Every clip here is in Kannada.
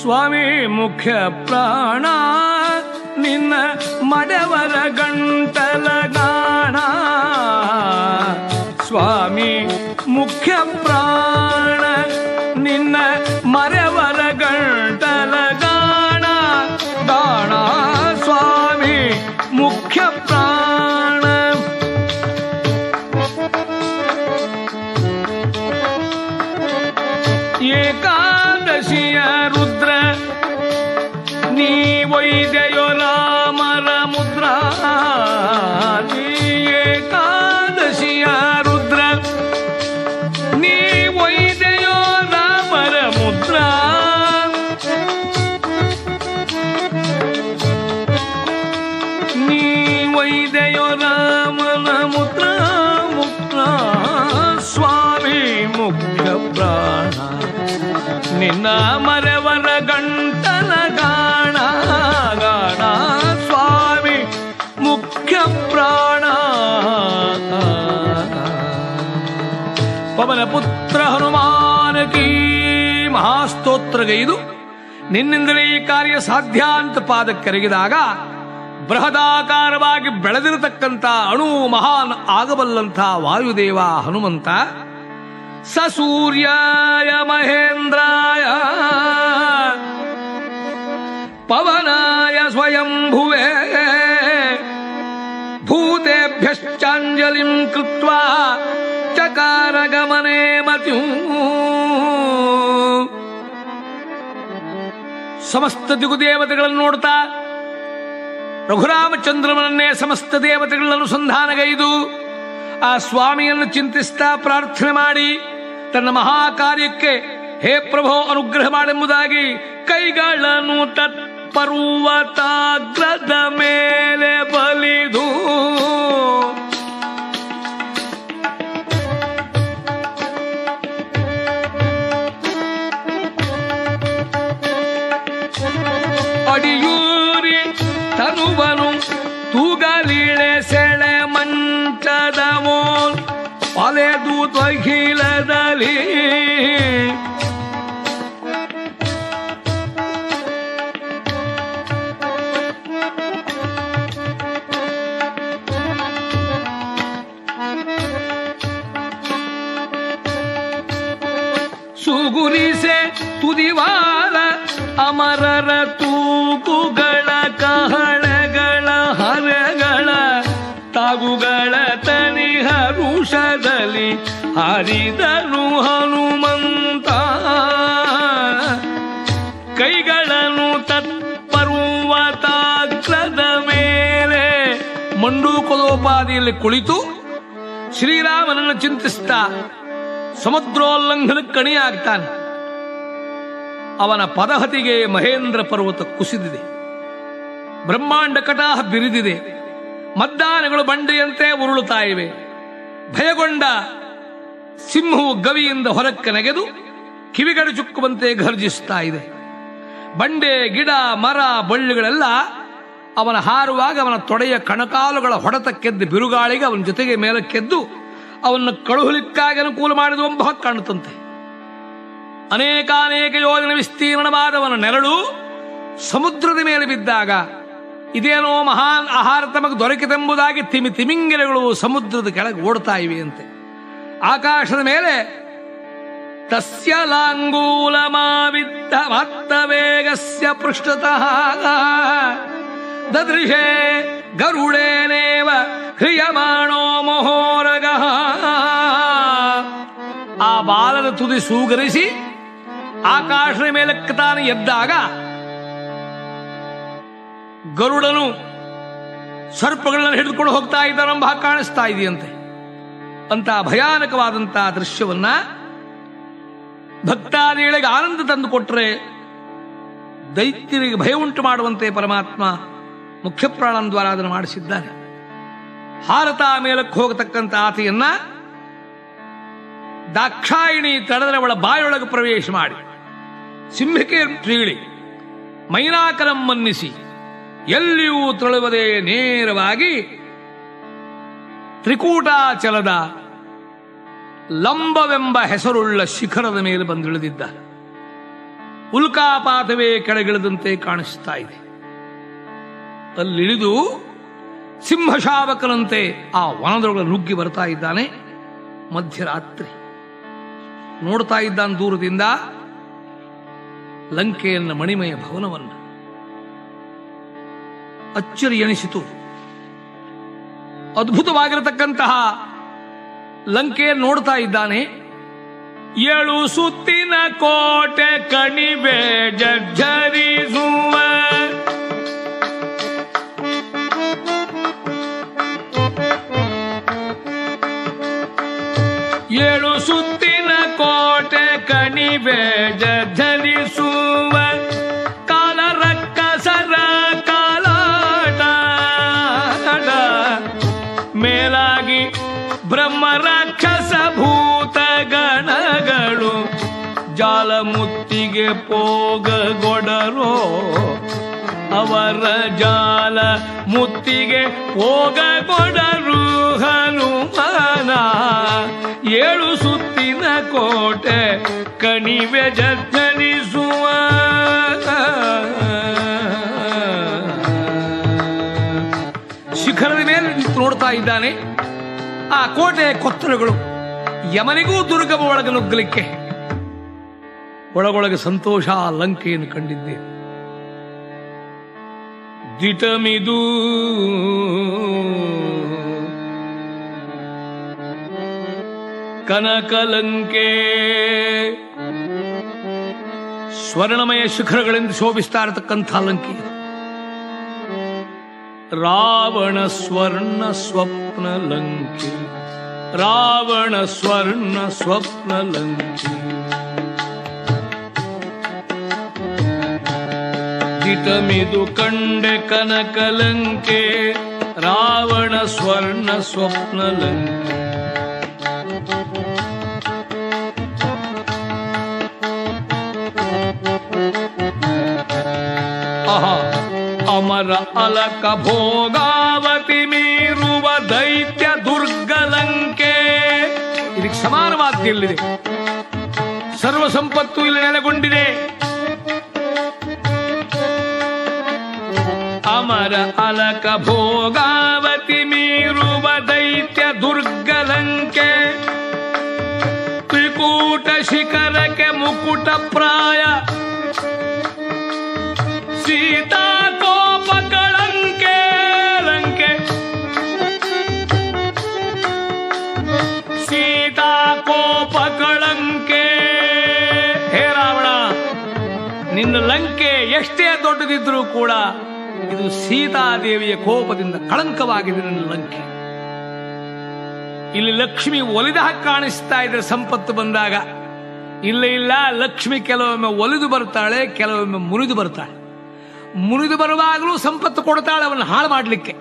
ಸ್ವಾಮಿ ಮುಖ್ಯ ಪ್ರಾಣ ನಿನ್ನ ಮಡವರ ಗಂಟಲ ಗಾಣ. ಸ್ವಾಮಿ ಮುಖ್ಯ ಪ್ರಾಣ ನಿನ್ನ ಮರವರ செய்த ಮಹಾಸ್ತೋತ್ರಗೈದು ನಿನ್ನಿಂದಲೇ ಈ ಕಾರ್ಯ ಸಾಧ್ಯ ಅಂತ ಪಾದಕ್ಕೆರಗಿದಾಗ ಬೃಹದಾಕಾರವಾಗಿ ಬೆಳೆದಿರತಕ್ಕಂಥ ಅಣು ಮಹಾನ್ ಆಗಬಲ್ಲಂಥ ವಾಯುದೇವ ಹನುಮಂತ ಸ ಸೂರ್ಯಾಯ ಮಹೇಂದ್ರಾಯ, ಪವನಾಯ ಸ್ವಯಂಭುವೇ, ಭೂತೆಭ್ಯಶ್ಚಾಂಜಲಿಂ ಕೃತ್ವಾ, ಚಕಾರ ಗಮನೆ ಮತ್ಯೂ ಸಮಸ್ತ ದಿಗುದೇವತೆಗಳನ್ನು ನೋಡ್ತಾ ರಘುರಾಮಚಂದ್ರನನ್ನೇ ಸಮಸ್ತ ದೇವತೆಗಳ ಅನುಸಂಧಾನಗೈದು ಆ ಸ್ವಾಮಿಯನ್ನು ಚಿಂತಿಸ್ತಾ ಪ್ರಾರ್ಥನೆ ಮಾಡಿ ತನ್ನ ಮಹಾ ಕಾರ್ಯಕ್ಕೆ ಹೇ ಪ್ರಭೋ ಅನುಗ್ರಹ ಮಾಡೆಂಬುದಾಗಿ ಕೈಗಳನ್ನು ತತ್ಪರ್ವತಾಗ್ರದ ಮೇಲೆ ಬಲಿದು ತುದಿವಾಲ ಅಮರರ ತೂಕುಗಳ ಕಹಳೆಗಳ ಹರಗಳ ತಾಗುಗಳ ತನಿ ಹರುಷದಲ್ಲಿ ಹರಿದನು ಹನುಮಂತ. ಕೈಗಳನ್ನು ತತ್ಪರ್ವತಾಗ್ರದ ಮೇಲೆ ಮಂಡೂಕಲೋಪಾದಿಯಲ್ಲಿ ಕುಳಿತು ಶ್ರೀರಾಮನನ್ನು ಚಿಂತಿಸ್ತಾ ಸಮುದ್ರೋಲ್ಲಂಘನ ಕಣಿಯಾಗ್ತಾನೆ. ಅವನ ಪದಹತಿಗೆ ಮಹೇಂದ್ರ ಪರ್ವತ ಕುಸಿದಿದೆ. ಬ್ರಹ್ಮಾಂಡ ಕಟಾಹ ಬಿರಿದಿದೆ. ಮದ್ದಾನೆಗಳು ಬಂಡೆಯಂತೆ ಉರುಳುತ್ತಾ ಇವೆ. ಭಯಗೊಂಡ ಸಿಂಹವು ಗವಿಯಿಂದ ಹೊರಕ್ಕೆ ನೆಗೆದು ಕಿವಿಗಡೆ ಚುಕ್ಕುವಂತೆ ಘರ್ಜಿಸುತ್ತಾ ಇದೆ. ಬಂಡೆ, ಗಿಡ, ಮರ, ಬಳ್ಳಿಗಳೆಲ್ಲ ಅವನ ಹಾರುವಾಗ ಅವನ ತೊಡೆಯ ಕಣಕಾಲುಗಳ ಹೊಡೆತಕ್ಕೆದ್ದು ಬಿರುಗಾಳಿಗೆ ಅವನ ಜೊತೆಗೆ ಮೇಲಕ್ಕೆದ್ದು ಅವನ್ನು ಕಳುಹಲಿಕ್ಕಾಗಿ ಅನುಕೂಲ ಮಾಡಿದ ಕಾಣುತ್ತಂತೆ. ಅನೇಕಾನೇಕ ಯೋಜನೆ ವಿಸ್ತೀರ್ಣವಾದವನ ನೆರಳು ಸಮುದ್ರದ ಮೇಲೆ ಬಿದ್ದಾಗ ಇದೇನೋ ಮಹಾನ್ ಆಹಾರ ತಮಗೆ ದೊರಕಿತೆಂಬುದಾಗಿ ತಿಮಿ ತಿಮಿಂಗಿಲಗಳು ಸಮುದ್ರದ ಕೆಳಗೆ ಓಡ್ತಾ ಇವೆ ಅಂತೆ ಆಕಾಶದ ಮೇಲೆ ತಸ್ಯ ಲಾಂಗೂಲಮಾವಿದ್ದ ಮತ್ತ ವೇಗಸ್ಯ ಪೃಷ್ಠತಃ. ದದೃಶೇ ಗರುಡೇನೇವ ಹ್ರಿಯಮಾಣೋ ಮಹೋರಗ. ಆ ಬಾಲದ ತುದಿ ಸೂಗರಿಸಿ ಆಕಾಶದ ಮೇಲಕ್ಕೆ ತಾನು ಎದ್ದಾಗ ಗರುಡನು ಸರ್ಪಗಳನ್ನು ಹಿಡಿದುಕೊಂಡು ಹೋಗ್ತಾ ಹಾಗೆ ಕಾಣಿಸ್ತಾ ಇದೆಯಂತೆ. ಅಂತ ಭಯಾನಕವಾದಂತಹ ದೃಶ್ಯವನ್ನ ಭಕ್ತಾದಿಗಳಿಗೆ ಆನಂದ ತಂದು ಕೊಟ್ಟರೆ ದೈತ್ಯರಿಗೆ ಭಯ ಉಂಟು ಮಾಡುವಂತೆ ಪರಮಾತ್ಮ ಮುಖ್ಯ ಪ್ರಾಣನ ದ್ವಾರ ಅದನ್ನು ಮಾಡಿಸಿದ್ದಾನೆ ಹಾರತ ಮೇಲಕ್ಕೆ ಹೋಗತಕ್ಕಂಥ ಆತೆಯನ್ನ ದಾಕ್ಷಾಯಿಣಿ ತಡದರವಳ ಬಾಯೊಳಗೆ ಪ್ರವೇಶ ಮಾಡಿ. ಸಿಂಹಿಕೆ ತ್ರೀಳಿ ಮೈನಾಕರಂ ಮನ್ನಿಸಿ. ಎಲ್ಲಿಯೂ ತೊಳುವದೆ ನೇರವಾಗಿ ತ್ರಿಕೂಟಾಚಲದ ಲಂಬವೆಂಬ ಹೆಸರುಳ್ಳ ಶಿಖರದ ಮೇಲೆ ಬಂದಿಳಿದಿದ್ದ. ಉಲ್ಕಾಪಾತವೇ ಕೆಳಗಿಳಿದಂತೆ ಕಾಣಿಸ್ತಾ ಇದೆ. ಅಲ್ಲಿಳಿದು ಸಿಂಹಶಾವಕನಂತೆ ಆ ವನದೊಳಗೆ ನುಗ್ಗಿ ಬರ್ತಾ ಇದ್ದಾನೆ ಮಧ್ಯರಾತ್ರಿ. ನೋಡ್ತಾ ಇದ್ದಾನೆ ದೂರದಿಂದ ಲಂಕೆಯನ್ನ ಮಣಿಮಯ ಭವನವನ್ನ. ಅಚ್ಚರಿ ಎನಿಸಿತು ಅದ್ಭುತವಾಗಿರತಕ್ಕಂತಹ ಲಂಕೆ ನೋಡ್ತಾ ಇದ್ದಾನೆ. ಏಳು ಸುತ್ತಿನ ಕೋಟೆ ಕಣಿವೆ ಜರ್ಜರಿಸುವ. ಏಳು ಸುತ್ತಿನ ಕೋಟೆ ಕಣಿವೆ ಜರ್ಜರಿಸುವ ಪೋಗಗೊಡರೋ ಅವರ ಜಾಲ ಮುತ್ತಿಗೆ ಹೋಗಗೊಡರು ಹನುಮಾನ. ಏಳು ಸುತ್ತಿನ ಕೋಟೆ ಕಣಿವೆ ಜರ್ಜರಿಸುವ ಶಿಖರದ ಮೇಲೆ ನೋಡ್ತಾ ಇದ್ದಾನೆ. ಆ ಕೋಟೆ ಕೊತ್ತಲುಗಳು ಯಮನಿಗೂ ದುರ್ಗಮ ಒಳಗೆ ನುಗ್ಗಲಿಕ್ಕೆ ಒಳಗೊಳಗೆ ಸಂತೋಷ ಆ ಲಂಕೆಯನ್ನು ಕಂಡಿದ್ದೆ. ದಿಟಮಿದು. ಕನಕಲಂಕೆ. ಸ್ವರ್ಣಮಯ ಶಿಖರಗಳಿಂದ ಶೋಭಿಸ್ತಾ ಇರತಕ್ಕಂಥ ಲಂಕೆ. ರಾವಣ ಸ್ವರ್ಣ ಸ್ವಪ್ನ ಲಂಕೆ. ರಾವಣ ಸ್ವರ್ಣ ಸ್ವಪ್ನ ಲಂಕೆ. ದಿಟಮಿದು ಕಂಡೆ ಕನಕಲಂಕೆ, ರಾವಣ ಸ್ವರ್ಣ ಸ್ವಪ್ನ ಲಂಕೆ ಆಹಾ, ಅಮರ ಅಲಕ ಭೋಗಾವತಿ ಮೀರುವ ದೈತ್ಯ ದುರ್ಗಲಂಕೆ. ಇದಕ್ಕೆ ಸಮಾನವಾದ ಇಲ್ಲಿದೆ ಸರ್ವ ಸಂಪತ್ತು ಇಲ್ಲಿ ನೆಲೆಗೊಂಡಿದೆ. ಅಲಕ ಭೋಗಾವತಿ ಮೀರುವ ದೈತ್ಯ ದುರ್ಗಲಂಕೆ. ತ್ರಿಕೂಟ ಶಿಖರಕ್ಕೆ ಮುಕುಟ ಪ್ರಾಯ. ಸೀತಾ ಲಂಕೆ. ಸೀತಾ ಹೇ ನಿನ್ನ ಲಂಕೆ ಎಷ್ಟೇ ದೊಡ್ಡದಿದ್ರೂ ಕೂಡ ಇದು ಸೀತಾದೇವಿಯ ಕೋಪದಿಂದ ಕಳಂಕವಾಗಿದೆ ನನ್ನ ಲಂಕೆ. ಇಲ್ಲಿ ಲಕ್ಷ್ಮಿ ಒಲಿದ ಕಾಣಿಸ್ತಾ ಇದ್ರೆ ಸಂಪತ್ತು ಬಂದಾಗ. ಇಲ್ಲ ಇಲ್ಲ, ಲಕ್ಷ್ಮಿ ಕೆಲವೊಮ್ಮೆ ಒಲಿದು ಬರ್ತಾಳೆ, ಕೆಲವೊಮ್ಮೆ ಮುರಿದು ಬರ್ತಾಳೆ. ಮುರಿದು ಬರುವಾಗಲೂ ಸಂಪತ್ತು ಕೊಡ್ತಾಳೆ ಅವನ್ನ ಹಾಳು ಮಾಡಲಿಕ್ಕೆ.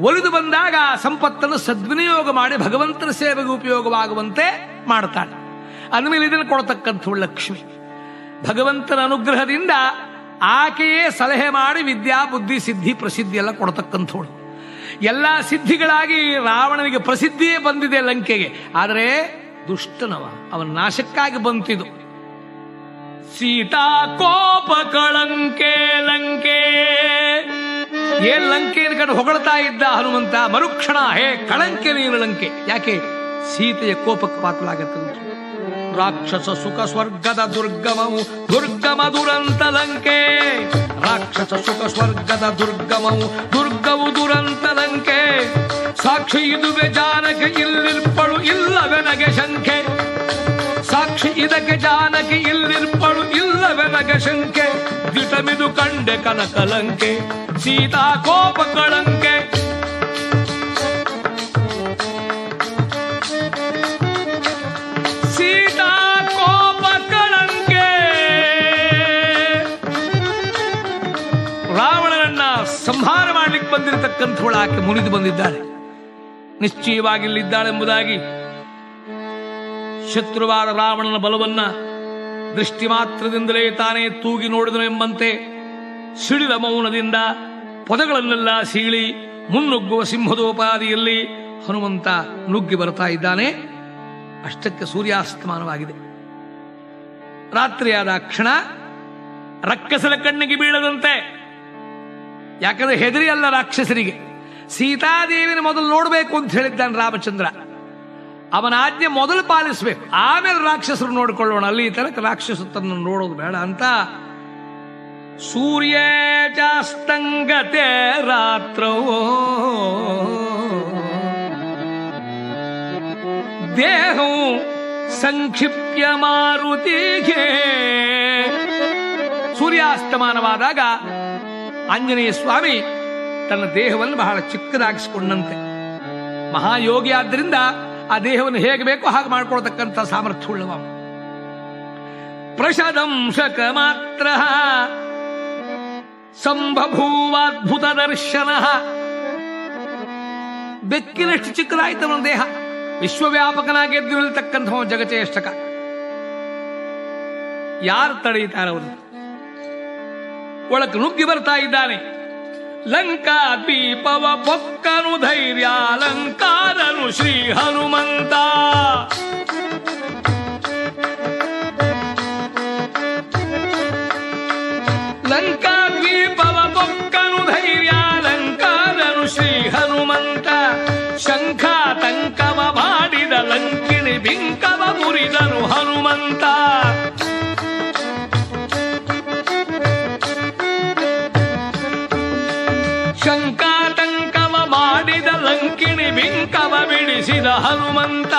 ಒಲಿದು ಬಂದಾಗ ಆ ಸಂಪತ್ತನ್ನು ಸದ್ವಿನಿಯೋಗ ಮಾಡಿ ಭಗವಂತನ ಸೇವೆಗೆ ಉಪಯೋಗವಾಗುವಂತೆ ಮಾಡ್ತಾಳೆ. ಅಂದಮೇಲೆ ಇದನ್ನು ಕೊಡತಕ್ಕಂಥವಳು ಲಕ್ಷ್ಮಿ. ಭಗವಂತನ ಅನುಗ್ರಹದಿಂದ ಆಕೆಯೇ ಸಲಹೆ ಮಾಡಿ ವಿದ್ಯಾ, ಬುದ್ಧಿ, ಸಿದ್ಧಿ, ಪ್ರಸಿದ್ಧಿ ಎಲ್ಲ ಕೊಡತಕ್ಕಂಥವಳು. ಎಲ್ಲ ಸಿದ್ಧಿಗಳಾಗಿ ರಾವಣನಿಗೆ ಪ್ರಸಿದ್ಧಿಯೇ ಬಂದಿದೆ ಲಂಕೆಗೆ. ಆದರೆ ದುಷ್ಟನವ, ಅವನ ನಾಶಕ್ಕಾಗಿ ಬಂತಿದು ಸೀತಾ ಕೋಪ ಕಳಂಕೆ ಲಂಕೆ. ಏನ್ ಲಂಕೆಯನ್ನು ಕಂಡು ಹೊಗಳ್ತಾ ಇದ್ದ ಹನುಮಂತ, ಮರುಕ್ಷಣ ಹೇ ಕಳಂಕೆ ನೀನು ಲಂಕೆ. ಯಾಕೆ? ಸೀತೆಯ ಕೋಪಕ್ಕೆ ಪಾತ್ರಲಾಗತ್ತೆ ರಾಕ್ಷಸ ಸುಖ ಸ್ವರ್ಗದ ದುರ್ಗಮವು ದುರ್ಗಮ ದುರಂತ ಲಂಕೆ. ರಾಕ್ಷಸ ಸುಖ ಸ್ವರ್ಗದ ದುರ್ಗಮವು ದುರ್ಗವು ದುರಂತ ಲಂಕೆ. ಸಾಕ್ಷಿ ಇದುವೆ ಜಾನಕ ಇಲ್ಲಿರ್ಪಳು ಇಲ್ಲವೆನಗೆ ಶಂಕೆ. ಸಾಕ್ಷಿ ಇದಕ್ಕೆ ಜಾನಕಿ ಇಲ್ಲಿರ್ಪಳು ಇಲ್ಲವೆನಗೆ ಶಂಕೆ. ದಿಟಮಿದು ಕಂಡೆ ಕನಕಲಂಕೆ ಸೀತಾ ಕೋಪ ಕಳಂಕೆ ಬಂದಿರತಕ್ಕಂಥವಳು ಆಕೆ ಮುನಿದು ಬಂದಿದ್ದಾಳೆ ನಿಶ್ಚಯವಾಗಿ ಇಲ್ಲಿದ್ದಾಳೆಂಬುದಾಗಿ ಶತ್ರುವಾದ ರಾವಣನ ಬಲವನ್ನ ದೃಷ್ಟಿ ಮಾತ್ರದಿಂದಲೇ ತಾನೇ ತೂಗಿ ನೋಡಿದನು ಎಂಬಂತೆ ಸಿಡಿದ ಮೌನದಿಂದ ಪದಗಳನ್ನೆಲ್ಲ ಸೀಳಿ ಮುನ್ನುಗ್ಗುವ ಸಿಂಹದೋಪಾದಿಯಲ್ಲಿ ಹನುಮಂತ ನುಗ್ಗಿ ಬರ್ತಾ ಇದ್ದಾನೆ. ಅಷ್ಟಕ್ಕೆ ಸೂರ್ಯಾಸ್ತಮಾನವಾಗಿದೆ. ರಾತ್ರಿಯಾದ ಕ್ಷಣ ರಕ್ಕಸಲ ಕಣ್ಣಿಗೆ ಬೀಳದಂತೆ ಯಾಕಂದ್ರೆ ಹೆದರಿ ಅಲ್ಲ ರಾಕ್ಷಸರಿಗೆ. ಸೀತಾದೇವಿನ ಮೊದಲು ನೋಡಬೇಕು ಅಂತ ಹೇಳಿದ್ದಾನೆ ರಾಮಚಂದ್ರ. ಅವನ ಆಜ್ಞೆ ಮೊದಲು ಪಾಲಿಸಬೇಕು. ಆಮೇಲೆ ರಾಕ್ಷಸರು ನೋಡಿಕೊಳ್ಳೋಣ. ಅಲ್ಲಿ ಈ ತನಕ ರಾಕ್ಷಸತನ್ನು ನೋಡೋದು ಬೇಡ ಅಂತ ಸೂರ್ಯ ಚಾಸ್ತಂಗತೆ ರಾತ್ರವೋ. ದೇಹವು ಸಂಕ್ಷಿಪ್ಯ ಮಾರುತಿಗೆ ಸೂರ್ಯಾಸ್ತಮಾನವಾದಾಗ ಆಂಜನೇಯ ಸ್ವಾಮಿ ತನ್ನ ದೇಹವನ್ನು ಬಹಳ ಚಿಕ್ಕದಾಗಿಸಿಕೊಂಡಂತೆ. ಮಹಾಯೋಗಿ ಆದ್ದರಿಂದ ಆ ದೇಹವನ್ನು ಹೇಗೆ ಬೇಕೋ ಹಾಗೆ ಮಾಡ್ಕೊಳ್ತಕ್ಕಂಥ ಸಾಮರ್ಥ್ಯ ಉಳ್ಳವ. ಪ್ರಶದಂಶಕ ಮಾತ್ರ ಸಂಭಭೂವಾದ್ಭುತ ದರ್ಶನ. ಬೆಕ್ಕಿನಷ್ಟು ಚಿಕ್ಕದಾಯಿತು ಅವನ ದೇಹ. ವಿಶ್ವವ್ಯಾಪಕನಾಗಿ ಎದ್ದು ನಿಲ್ತಕ್ಕಂಥ ಜಗಚೇಷ್ಟಕ ಯಾರು ತಡೆಯುತ್ತಾರೆ ಅವರು ಒಳಕ್ಕೆ ನುಗ್ಗಿ ಬರ್ತಾ ಇದ್ದಾನೆ. ಲಂಕಾ ದೀಪವ ಪೊಕ್ಕನು ಧೈರ್ಯ ಅಲಂಕಾರನು ಶ್ರೀ ಹನುಮಂತ. ಶಂಕಾತಂಕವ ಮಾಡಿದ ಲಂಕಿಣಿ ಬಿಂಕವ ಬಿಡಿಸಿದ ಹನುಮಂತ.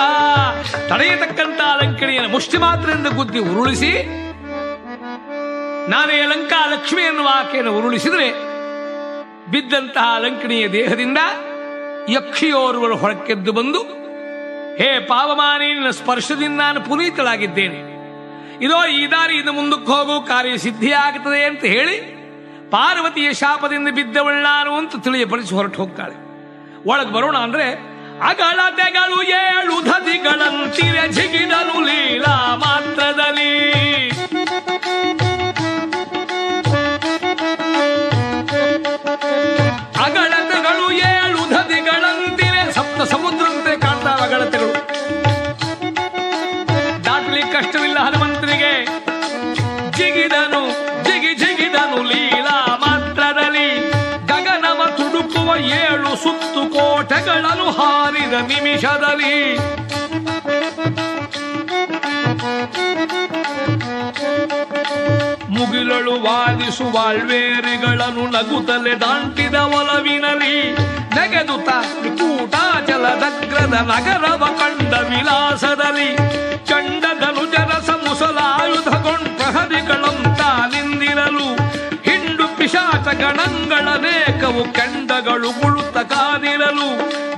ತಡೆಯತಕ್ಕಂತ ಲಂಕಿಣಿಯನ್ನು ಮುಷ್ಟಿ ಮಾತ್ರದಿಂದ ಗುದ್ದಿ ಉರುಳಿಸಿ ನಾನೇ ಲಂಕಾ ಲಕ್ಷ್ಮಿ ಎನ್ನುವ ಆಕೆಯನ್ನು ಉರುಳಿಸಿದರೆ, ಬಿದ್ದಂತಹ ಲಂಕಿಣಿಯ ದೇಹದಿಂದ ಯಕ್ಷಿಯೋರ್ವರು ಹೊರಕ್ಕೆದ್ದು ಬಂದು, ಹೇ ಪಾವಮಾನಿ, ನಿನ್ನ ಸ್ಪರ್ಶದಿಂದ ನಾನು ಪುನೀತಳಾಗಿದ್ದೇನೆ. ಇದೋ ಈ ದಾರಿಯಿಂದ ಮುಂದಕ್ಕೆ ಹೋಗು ಕಾರ್ಯ ಸಿದ್ಧಿಯಾಗುತ್ತದೆ ಅಂತ ಹೇಳಿ ಪಾರ್ವತಿಯ ಶಾಪದಿಂದ ಬಿದ್ದವಳು ನಾನು ಅಂತ ತಿಳಿಯಪಡಿಸಿ ಹೊರಟು ಹೋಗ್ತಾಳೆ. ಒಳಗೆ ಬರೋಣ ಅಂದ್ರೆ ಅಗಳತೆಗಳು ಏಳು ಧತಿಗಳಂತಿರ ಜಿಗಿದನು ಲೀಲಾ ಮಾತ್ರದಲ್ಲಿ. ಕೋಟೆಗಳನ್ನು ಹಾರಿದ ನಿಮಿಷದಲ್ಲಿ ಮುಗಿಲಳು ವಾದಿಸುವ ಅಳ್ವೇರಿಗಳನ್ನು ನಗುತ್ತಲೆ ದಾಂಟಿದ ಒಲವಿನಲಿ ನೆಗೆದುತ ಕೂಟಾಚಲದಗ್ರದ ನಗರವ ಕಂಡ ವಿಲಾಸದಲ್ಲಿ ಪಿಶಾಚ ರೇಖವು ಕೆಂಡಗಳು ಮುಳುತ ಕಾದಿರಲು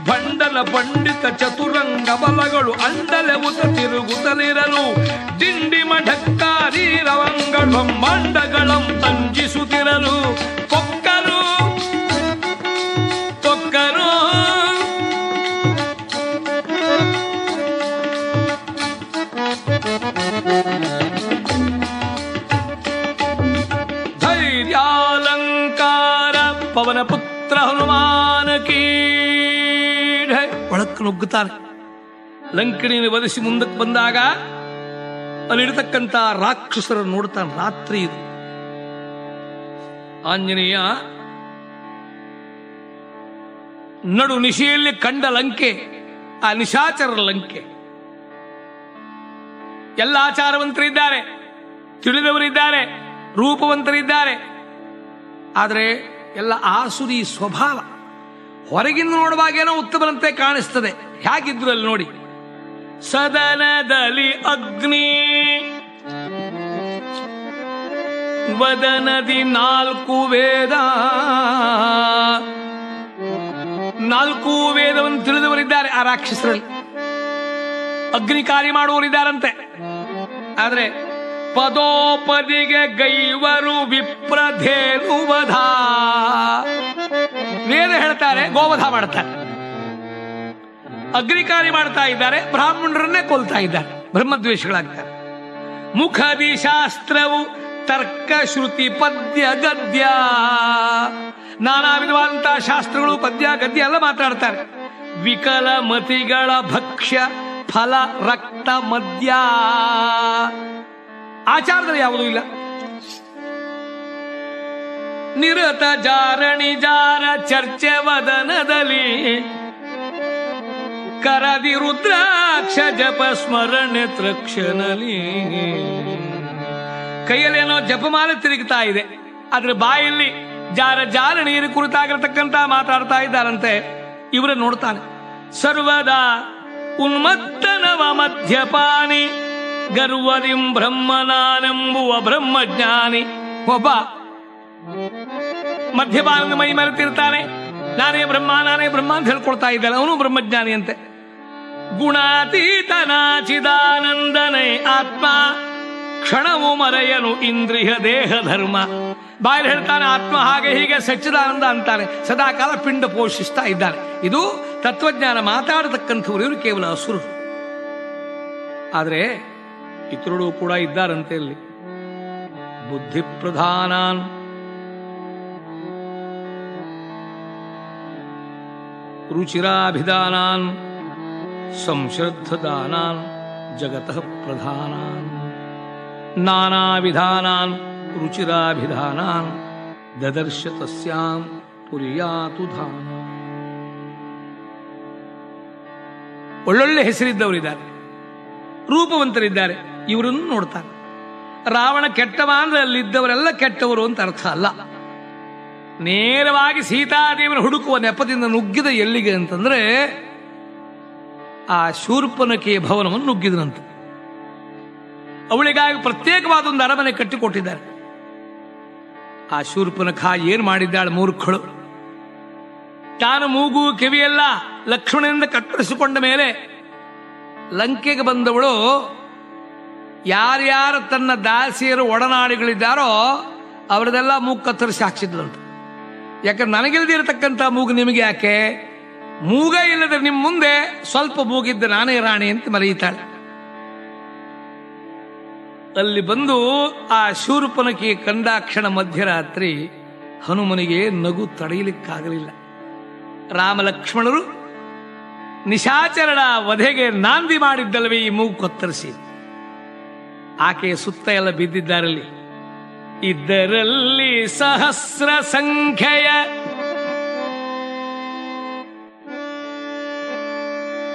ಭಂಡನ ಪಂಡಿತ ಚತುರಂಗ ಬಲಗಳು ಅಂಡಲೆವುತ ತಿರುಗುತ್ತಲಿರಲು ದಿಂಡಿ ಮಠಕ್ಕಾರಿ ರವಂಗಳು ಮಂಡಗಳಂ ತಂಜಿಸುತ್ತಿರಲು ಕೊಕ್ಕರು ಪವನ ಪುತ್ರ ಹನುಮಾನ ಕೀಢ ಒಳಕ್ಕೆ ನುಗ್ಗುತ್ತಾನೆ. ಲಂಕಣಿಯನ್ನು ವಧಿಸಿ ಮುಂದಕ್ಕೆ ಬಂದಾಗ ಅಲ್ಲಿರತಕ್ಕಂತ ರಾಕ್ಷಸರನ್ನು ನೋಡ್ತಾನೆ. ರಾತ್ರಿ ಇದು. ಆಂಜನೇಯ ನಡು ನಿಶೆಯಲ್ಲಿ ಕಂಡ ಲಂಕೆ, ಆ ನಿಶಾಚರರ ಲಂಕೆ. ಎಲ್ಲ ಆಚಾರವಂತರಿದ್ದಾರೆ. ತಿಳಿದವರಿದ್ದಾರೆ. ರೂಪವಂತರಿದ್ದಾರೆ. ಆದರೆ ಎಲ್ಲ ಆಸುರಿ ಸ್ವಭಾವ. ಹೊರಗಿಂದ ನೋಡುವಾಗೇನೋ ಉತ್ತಮರಂತೆ ಕಾಣಿಸ್ತದೆ. ಹೇಗಿದ್ರು ಅಲ್ಲಿ ನೋಡಿ. ಸದನದಲ್ಲಿ ಅಗ್ನಿ. ವದನದಿ ನಾಲ್ಕು ವೇದ. ನಾಲ್ಕು ವೇದವನ್ನು ತಿಳಿದವರಿದ್ದಾರೆ ಆ ರಾಕ್ಷಸರಲ್ಲಿ. ಅಗ್ನಿ ಕಾರ್ಯ ಮಾಡುವವರಿದ್ದಾರಂತೆ. ಆದ್ರೆ ಪದೋಪದಿಗೆ ಗೈವರು ವಿಪ್ರಧೇನುವಧ. ವೇದ ಹೇಳ್ತಾರೆ? ಗೋವಧ ಮಾಡ್ತಾರೆ ಅಗ್ರಿಕಾರಿ ಮಾಡ್ತಾ ಇದ್ದಾರೆ, ಬ್ರಾಹ್ಮಣರನ್ನೇ ಕೊಲ್ತಾ ಇದ್ದಾರೆ, ಬ್ರಹ್ಮದ್ವೇಷಗಳಾಗ್ತಾರೆ. ಮುಖದಿ ಶಾಸ್ತ್ರವು ತರ್ಕ, ಶ್ರುತಿ, ಪದ್ಯ, ಗದ್ಯ. ನಾನಾ ವಿಧವಾದಂತಹ ಶಾಸ್ತ್ರಗಳು, ಪದ್ಯ, ಗದ್ಯ ಎಲ್ಲ ಮಾತಾಡ್ತಾರೆ. ವಿಕಲ ಮತಿಗಳ ಭಕ್ಷ್ಯ, ಫಲ, ರಕ್ತ, ಮದ್ಯ. ಆಚಾರದಲ್ಲಿ ಯಾವುದೂ ಇಲ್ಲ. ನಿರತ ಜಾರಣಿ ಜಾರ ಚರ್ಚೆ ವದನದಲ್ಲಿ ಕರದಿ ರುದ್ರಾಕ್ಷ ಜಪ ಸ್ಮರಣೆ ತ್ರಕ್ಷಣಲಿ ಕೈಯಲ್ಲೇನೋ ಜಪಮಾಲೆ ತಿರುಗ್ತಾ ಇದೆ. ಅದ್ರ ಬಾಯಲ್ಲಿ ಜಾರ ಜಾರ ನೀರು ಕುರಿತಾಗಿರತಕ್ಕಂತ ಮಾತಾಡ್ತಾ ಇದ್ದಾರಂತೆ. ಇವರ ನೋಡ್ತಾನೆ. ಸರ್ವದಾ ಉನ್ಮತ್ತನವ ಮಧ್ಯಪಾನಿ ಗರ್ವದಿಂ ಬ್ರಹ್ಮನಾನೆಂಬುವ ಬ್ರಹ್ಮಜ್ಞಾನಿ. ಒಬ್ಬ ಮಧ್ಯಭಾಗ ಮೈ ಮರೆತಿರ್ತಾನೆ. ನಾನೇ ಬ್ರಹ್ಮ ನಾನೇ ಬ್ರಹ್ಮ ಅಂತ ಹೇಳ್ಕೊಳ್ತಾ ಇದ್ದಾನೆ. ಅವನು ಬ್ರಹ್ಮಜ್ಞಾನಿ ಅಂತೆ. ಗುಣಾತೀತನಾಚಿದಾನಂದನೇ ಆತ್ಮ. ಕ್ಷಣವು ಮರೆಯನು ಇಂದ್ರಿಯ ದೇಹ ಧರ್ಮ. ಬಾಯಲ್ಲಿ ಹೇಳ್ತಾನೆ, ಆತ್ಮ ಹಾಗೆ ಹೀಗೆ ಸಚ್ಚಿದಾನಂದ ಅಂತಾನೆ. ಸದಾಕಾಲ ಪಿಂಡ ಪೋಷಿಸ್ತಾ ಇದ್ದಾನೆ. ಇದು ತತ್ವಜ್ಞಾನ ಮಾತಾಡತಕ್ಕಂಥವ್ರು ಇವರು ಕೇವಲ ಅಸುರು ಆದರೆ ಇತರರು ಕೂಡ ಇದ್ದಾರಂತೆ ಇಲ್ಲಿ. ಬುದ್ಧಿ ಪ್ರಧಾನಾನ್ ರುಚಿರಾಭಿಧಾನಾನ್ ಸಂಶ್ರದ್ಧದಾನಾನ್. ಜಗತಃ ಪ್ರಧಾನಾನ್. ನಾನಾವಿಧಾನಾನ್. ರುಚಿರಾಭಿಧಾನಾನ್. ದದರ್ಶ ತಸ್ಯಾಂ ಪುರಿಯಾತು ಧಾನ ಒಳ್ಳೊಳ್ಳೆ ಹೆಸರಿದ್ದವರಿದ್ದಾರೆ. ರೂಪವಂತರಿದ್ದಾರೆ. ಇವರನ್ನು ನೋಡ್ತಾರೆ. ರಾವಣ ಕೆಟ್ಟವ ಅಂದ್ರೆ ಅಲ್ಲಿದ್ದವರೆಲ್ಲ ಕೆಟ್ಟವರು ಅಂತ ಅರ್ಥ ಅಲ್ಲ. ನೇರವಾಗಿ ಸೀತಾದೇವಿನ ಹುಡುಕುವ ನೆಪದಿಂದ ನುಗ್ಗಿದ ಎಲ್ಲಿಗೆ ಅಂತಂದ್ರೆ, ಆ ಶೂರ್ಪನಕೆಯ ಭವನವನ್ನು ನುಗ್ಗಿದನಂತ. ಅವಳಿಗಾಗಿ ಪ್ರತ್ಯೇಕವಾದ ಒಂದು ಅರಮನೆ ಕಟ್ಟಿಕೊಟ್ಟಿದ್ದಾರೆ. ಆ ಶೂರ್ಪನಖ ಏನ್ ಮಾಡಿದ್ದಾಳೆ ಮೂರ್ಖಳು. ತಾನು ಮೂಗು, ಕಿವಿಯೆಲ್ಲ ಲಕ್ಷ್ಮಣನಿಂದ ಕತ್ತರಿಸಿಕೊಂಡ ಮೇಲೆ ಲಂಕೆಗೆ ಬಂದವಳು ಯಾರ್ಯಾರು ತನ್ನ ದಾಸಿಯರು ಒಡನಾಡಿಗಳಿದ್ದಾರೋ ಅವರದೆಲ್ಲ ಮೂಗು ಕತ್ತರಿಸಿ ಹಾಕ್ಸಿದ್ಲಂತ. ಯಾಕಂದ್ರೆ ನನಗಿಲ್ದಿರತಕ್ಕಂಥ ಮೂಗು ನಿಮಗೆ ಯಾಕೆ? ಮೂಗ ಇಲ್ಲದ್ರೆ ನಿಮ್ಮ ಮುಂದೆ ಸ್ವಲ್ಪ ಮೂಗಿದ್ದ ನಾನೇ ರಾಣಿ ಅಂತ ಮರೆಯುತ್ತಾಳೆ. ಅಲ್ಲಿ ಬಂದು ಆ ಶೂರ್ಪನಕಿ ಕಂಡಾಕ್ಷಣ ಮಧ್ಯರಾತ್ರಿ ಹನುಮನಿಗೆ ನಗು ತಡೆಯಲಿಕ್ಕಾಗಲಿಲ್ಲ. ರಾಮ ಲಕ್ಷ್ಮಣರು ನಿಶಾಚರಣ ವಧೆಗೆ ನಾಂದಿ ಮಾಡಿದ್ದಲ್ವೇ ಈ ಮೂಗು ಕತ್ತರಿಸಿ? ಆಕೆಯ ಸುತ್ತ ಎಲ್ಲ ಬಿದ್ದಿದ್ದಾರಲ್ಲಿ. ಇದರಲ್ಲಿ ಸಹಸ್ರ ಸಂಖ್ಯೆಯ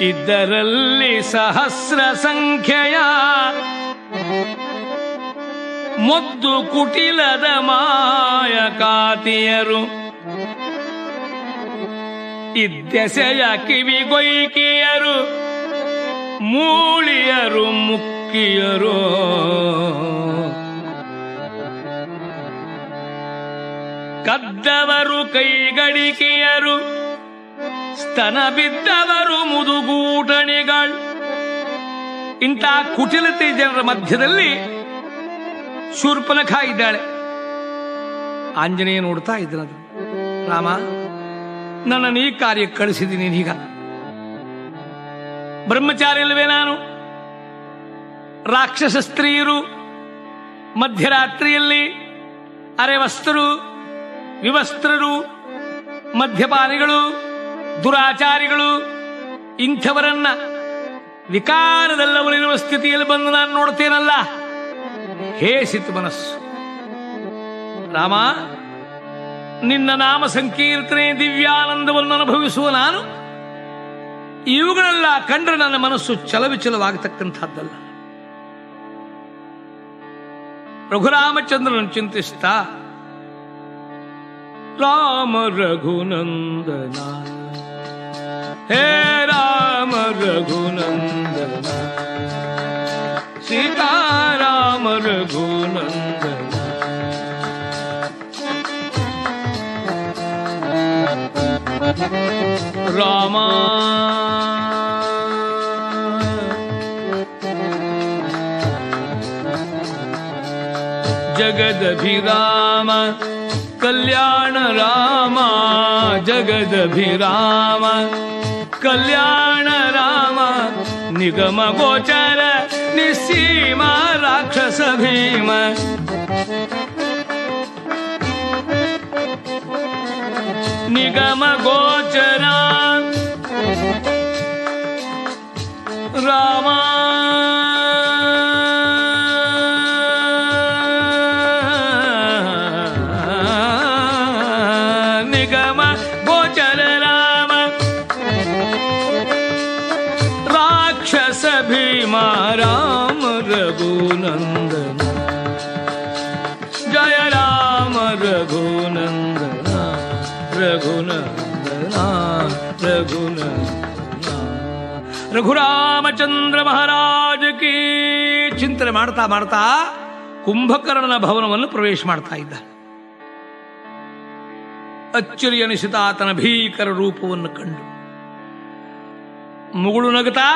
ಇದರಲ್ಲಿ ಸಹಸ್ರ ಸಂಖ್ಯೆಯ ಮುದ್ದು ಕುಟಿಲದ ಮಾಯ ಕಾತಿಯರು ಇದ್ದೆಸೆಯ ಕಿವಿಗೊಯ್ಕಿಯರು, ಮೂಳಿಯರು ಮುಕ್ಕಿಯರು ಕದ್ದವರು ಕೈಗಳಿಕೆಯರು ಸ್ತನ ಬಿದ್ದವರು ಮುದುಗೂಟಣಿಗಳು. ಇಂತ ಕುಟಿಲತೆ ಜನರ ಮಧ್ಯದಲ್ಲಿ ಶೂರ್ಪನಖ ಇದ್ದಾಳೆ. ಆಂಜನೇಯ ನೋಡ್ತಾ ಇದ್ರದು ರಾಮ, ನನ್ನನ್ನು ಈ ಕಾರ್ಯ ಕಳಿಸಿದ್ದೀನಿ ಈಗ ಬ್ರಹ್ಮಚಾರಿ ನಾನು? ರಾಕ್ಷಸ ಸ್ತ್ರೀಯರು ಮಧ್ಯರಾತ್ರಿಯಲ್ಲಿ ಅರೆವಸ್ತ್ರರು, ವಿವಸ್ತ್ರರು ಮಧ್ಯಪಾನಿಗಳು ದುರಾಚಾರಿಗಳು, ಇಂಥವರನ್ನ ವಿಕಾರದಲ್ಲವರಿರುವ ಸ್ಥಿತಿಯಲ್ಲಿ ಬಂದು ನಾನು ನೋಡ್ತೇನಲ್ಲ. ಹೇಸಿತು ಮನಸ್ಸು. ರಾಮ, ನಿನ್ನ ನಾಮ ಸಂಕೀರ್ತನೆ ದಿವ್ಯಾನಂದವನ್ನು ಅನುಭವಿಸುವ ನಾನು ಇವುಗಳೆಲ್ಲ ಕಂಡ್ರೆ ನನ್ನ ಮನಸ್ಸು ಚಲವಿಚಲವಾಗತಕ್ಕಂಥದ್ದಲ್ಲ ರಘುರಾಮಚಂದ್ರನ ಚಿಂತಿಸ್ತಾ ರಾಮ ರಘುನಂದನ ಹೇ ರಾಮ ರಘುನಂದನ ಸೀತಾರಾಮ ರಘುನಂದನ ರಾಮ जगदभिराम कल्याण रा जगदभिराम कल्याण राम निगम गोचर निसीमा राक्षस भीम। निगम गोचरा रामा ರಘುರಾಮಚಂದ್ರ ಮಹಾರಾಜ ಕೀ ಚಿಂತನೆ ಮಾಡ್ತಾ ಮಾಡ್ತಾ ಕುಂಭಕರ್ಣನ ಭವನವನ್ನು ಪ್ರವೇಶ ಮಾಡ್ತಾ ಇದ್ದ. ಅಚ್ಚರಿ ಅನಿಸಿದ ಆತನ ಭೀಕರ ರೂಪವನ್ನು ಕಂಡು. ಮುಗುಳು ನಗುತ್ತಾ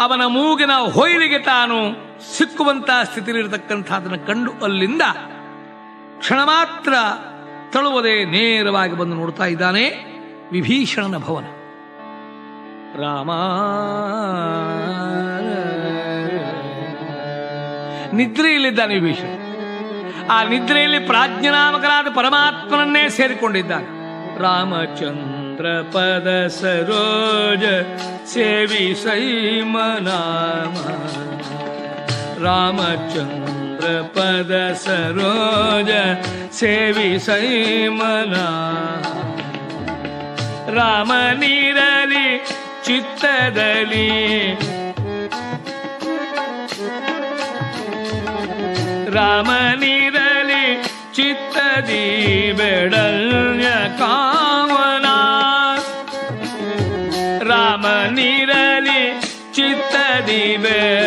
ಅವನ ಮೂಗಿನ ಹೊಯ್ಲಿಗೆ ತಾನು ಸಿಕ್ಕುವಂತ ಸ್ಥಿತಿಯಲ್ಲಿರತಕ್ಕಂಥ ಅದನ್ನು ಕಂಡು ಅಲ್ಲಿಂದ ಕ್ಷಣ ಮಾತ್ರ ತಳುವದೆ ನೇರವಾಗಿ ಬಂದು ನೋಡ್ತಾ ಇದ್ದಾನೆ ವಿಭೀಷಣನ ಭವನ. ರಾಮ ನಿದ್ರೆಯಲ್ಲಿದ್ದಾನೆ ವಿಭೀಷಣ. ಆ ನಿದ್ರೆಯಲ್ಲಿ ಪ್ರಾಜ್ಞನಾಮಕನಾದ ಪರಮಾತ್ಮನನ್ನೇ ಸೇರಿಕೊಂಡಿದ್ದಾನೆ. ರಾಮಚಂದ್ರ ಪದ ಸರೋಜ ಸೇವಿ ಸೈಮನಾಮ ರಾಮಚಂದ್ರ ಪದ ಸರೋಜ ಸೇವಿ ಸೈಮನ ರಾಮನಿರಲಿ ಚಿತ್ತದಲ್ಲಿ. ರಾಮನಿರಲಿ ಚಿತ್ತದಿ ಬೆಡಲ್ಯ ಕಾವನ ರಾಮನಿರಲಿ ಚಿತ್ತದಿ ಬೆಡಲ್ಯ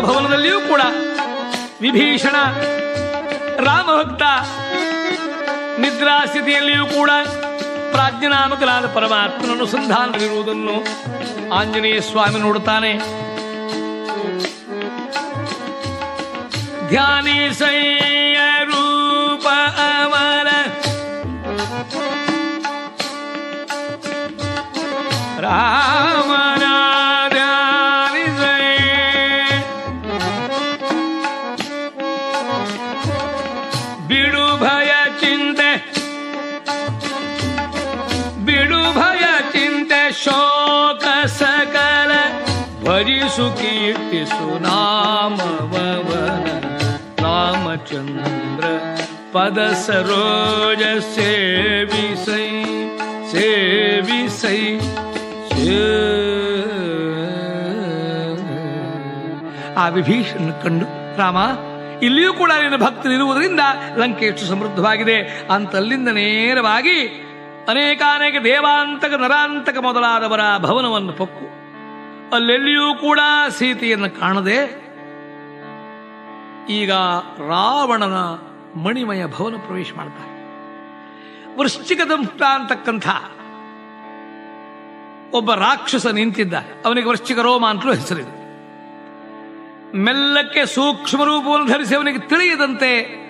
ಭವನದಲ್ಲಿಯೂ ಕೂಡ ವಿಭೀಷಣ, ರಾಮಭಕ್ತ ನಿದ್ರಾಸ್ಥಿತಿಯಲ್ಲಿಯೂ ಕೂಡ ಪ್ರಾಜ್ಞನಾಮಕನಾದ ಪರಮಾತ್ಮನನ್ನು ಸಂಧಾನವಿರುವುದನ್ನು ಆಂಜನೇಯ ಸ್ವಾಮಿ ನೋಡುತ್ತಾನೆ. ಧ್ಯಾನಿಸಯ್ಯ ರೂಪ ಅಮರ. ರಾಮನ ಕೀರ್ತಿಸು ನಾಮವನ ರಾಮಚಂದ್ರ ಪದ ಸರೋಜ ಸೇವಿಸೈ ಸೇವಿಸೈ ಆ ವಿಭೀಷಣ ಕಂಡು ರಾಮ ಇಲ್ಲಿಯೂ ಕೂಡ ನಿನ್ನ ಭಕ್ತರಿರುವುದರಿಂದ ಲಂಕೆ ಎಷ್ಟು ಸಮೃದ್ಧವಾಗಿದೆ ಅಂತಲ್ಲಿಂದ ನೇರವಾಗಿ ಅನೇಕಾನೇಕ ದೇವಾಂತಕ ನರಾಂತಕ ಮೊದಲಾದವರ ಭವನವನ್ನು ಪೊಕ್ಕು. ಅಲ್ಲೆಲ್ಲಿಯೂ ಕೂಡ ಸೀತೆಯನ್ನು ಕಾಣದೆ ಈಗ ರಾವಣನ ಮಣಿಮಯ ಭವನ ಪ್ರವೇಶ ಮಾಡ್ತಾರೆ. ವೃಶ್ಚಿಕ ದಂಷ್ಟ ಅಂತಕ್ಕಂಥ ಒಬ್ಬ ರಾಕ್ಷಸ ನಿಂತಿದ್ದ ಅವನಿಗೆ ವೃಶ್ಚಿಕ ರೋಮ ಅಂತಲೂ ಹೆಸರಿದೆ. ಮೆಲ್ಲಕ್ಕೆ ಸೂಕ್ಷ್ಮ ರೂಪವನ್ನು ಧರಿಸಿ ಅವನಿಗೆ ತಿಳಿಯದಂತೆ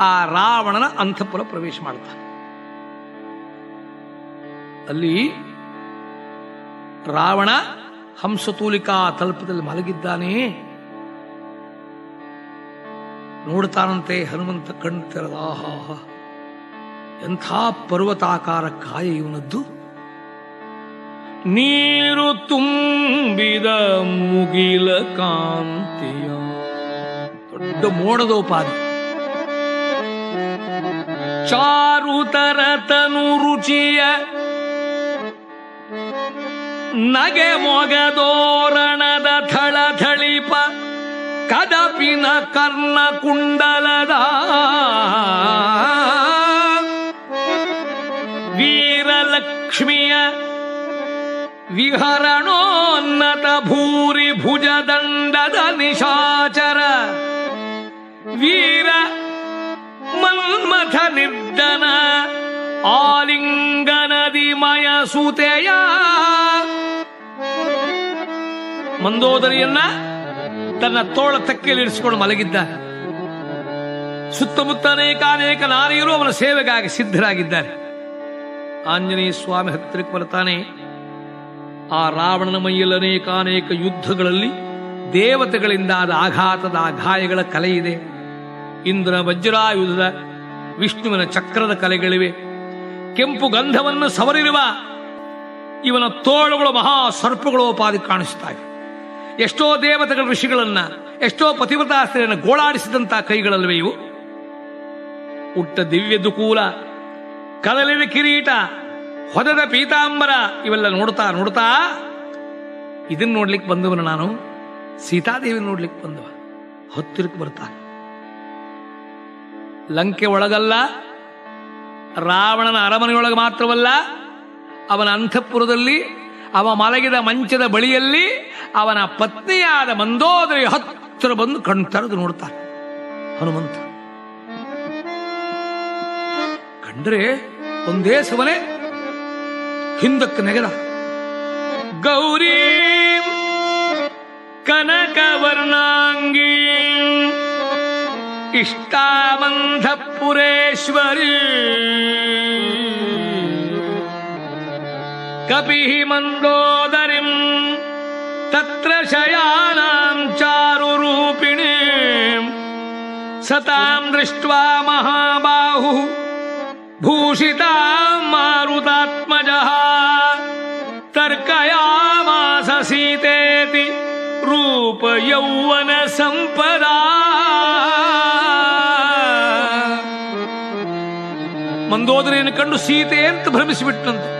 ಆ ರಾವಣನ ಅಂತಃಪುರ ಪ್ರವೇಶ ಮಾಡ್ತಾನೆ ಅಲ್ಲಿ ರಾವಣ ಹಂಸತೂಲಿಕಾ ತಲ್ಪದಲ್ಲಿ ಮಲಗಿದ್ದಾನೆ. ನೋಡ್ತಾನಂತೆ ಹನುಮಂತ ಕಣ್ಣು ತೆರೆದ, ಆಹಾ ಎಂಥ ಪರ್ವತಾಕಾರ ಕಾಯ ಇವನದ್ದು. ನೀರು ತುಂಬಿದ ಮುಗಿಲ ಕಾಂತಿಯ. ದೊಡ್ಡ ಮೋಡದೋಪಾದಿ. ಚಾರುತರ ತನು ರುಚಿಯ ನಗೆ ಮೊಗದೋರಣದ ಥಳ ಥಳಿಪ, ಕದಪಿನ ಕರ್ಣ ಕುಂಡಲದ. ವೀರಲಕ್ಷ್ಮಿಯ ವಿಹರಣೋನ್ನತ ಭೂರಿ ಭುಜದಂಡದ ನಿಶಾಚರ ವೀರ ಮನ್ಮಥ ನಿರ್ಧನ ಆಲಿಂಗನದಿ ಮಯ ಸುತೆಯ ಮಂದೋದರಿಯನ್ನ ತನ್ನ ತೋಳ ತಕ್ಕೆಯಲ್ಲಿರಿಸಿಕೊಂಡು ಮಲಗಿದ್ದ ಸುತ್ತಮುತ್ತ ಅನೇಕ ಅನೇಕ ನಾರಿಯರು ಅವನ ಸೇವೆಗಾಗಿ ಸಿದ್ಧರಾಗಿದ್ದಾರೆ. ಆಂಜನೇಯ ಸ್ವಾಮಿ ಹತ್ತಿರಕ್ಕೆ ಬರ್ತಾನೆ ಆ ರಾವಣನ ಮೈಯಲ್ಲಿ ಅನೇಕ ಅನೇಕ ಯುದ್ಧಗಳಲ್ಲಿ ದೇವತೆಗಳಿಂದ ಆದ ಆಘಾತದ ಆ ಗಾಯಗಳ ಕಲೆ ಇದೆ. ಇಂದ್ರ ವಜ್ರಾಯುಧದ, ವಿಷ್ಣುವಿನ ಚಕ್ರದ ಕಲೆಗಳಿವೆ. ಕೆಂಪು ಗಂಧವನ್ನು ಸವರಿರುವ ಇವನ ತೋಳುಗಳು ಮಹಾ ಸರ್ಪಗಳೋಪಾದಿ ಕಾಣಿಸ್ತಾ ಇವೆ. ಎಷ್ಟೋ ದೇವತೆಗಳ ಋಷಿಗಳನ್ನ, ಎಷ್ಟೋ ಪತಿವ್ರತಾಸ್ತ್ರೆಯನ್ನು ಗೋಳಾಡಿಸಿದಂತಹ ಕೈಗಳಲ್ವೇ ಇವು? ಉಟ್ಟ ದಿವ್ಯ ದುಕೂಲ, ಕದಲಿನ ಕಿರೀಟ, ಹೊದದ ಪೀತಾಂಬರ, ಇವೆಲ್ಲ ನೋಡ್ತಾ ನೋಡ್ತಾ ಇದನ್ನ ನೋಡ್ಲಿಕ್ಕೆ ಬಂದವನು ನಾನು ಸೀತಾದೇವಿ ನೋಡ್ಲಿಕ್ಕೆ ಬಂದವ ಹತ್ತಿರಕ್ಕೆ ಬರ್ತಾನೆ. ಲಂಕೆ ಒಳಗಲ್ಲ, ರಾವಣನ ಅರಮನೆಯೊಳಗೆ ಮಾತ್ರವಲ್ಲ, ಅವನ ಅಂತಃಪುರದಲ್ಲಿ ಅವ ಮಲಗಿದ ಮಂಚದ ಬಳಿಯಲ್ಲಿ ಅವನ ಪತ್ನಿಯಾದ ಮಂದೋದರಿ ಹತ್ತಿರ ಬಂದು ಕಣ್ ತೆರೆದು ನೋಡ್ತಾನೆ. ಹನುಮಂತ. ಕಂಡ್ರೆ ಒಂದೇ ಸವನೆ, ಹಿಂದಕ್ಕೆ ನೆಗೆದ. ಗೌರಿ ಕನಕವರ್ಣಾಂಗಿ ಇಷ್ಟಾಮಂಧಪುರೇಶ್ವರಿ ಕಪಿ ಮಂದೋದರಿಂ ತತ್ರ ಶಯಾನಾಂ ಚಾರುರೂಪಿಣಿ ಸತಾಂ दृष्ट्वा ಮಾರುತಾತ್ಮಜ ತರ್ಕಯಾಮಾಸ ಸೀತೇತಿ ರೂಪ ಯೌವನ ಸಂಪದಾ ಮಂದೋದರಿಯನ್ನು ಕಂಡು ಸೀತೆ ಅಂತ ಭ್ರಮಿಸಿಬಿಟ್ಟಂತೆ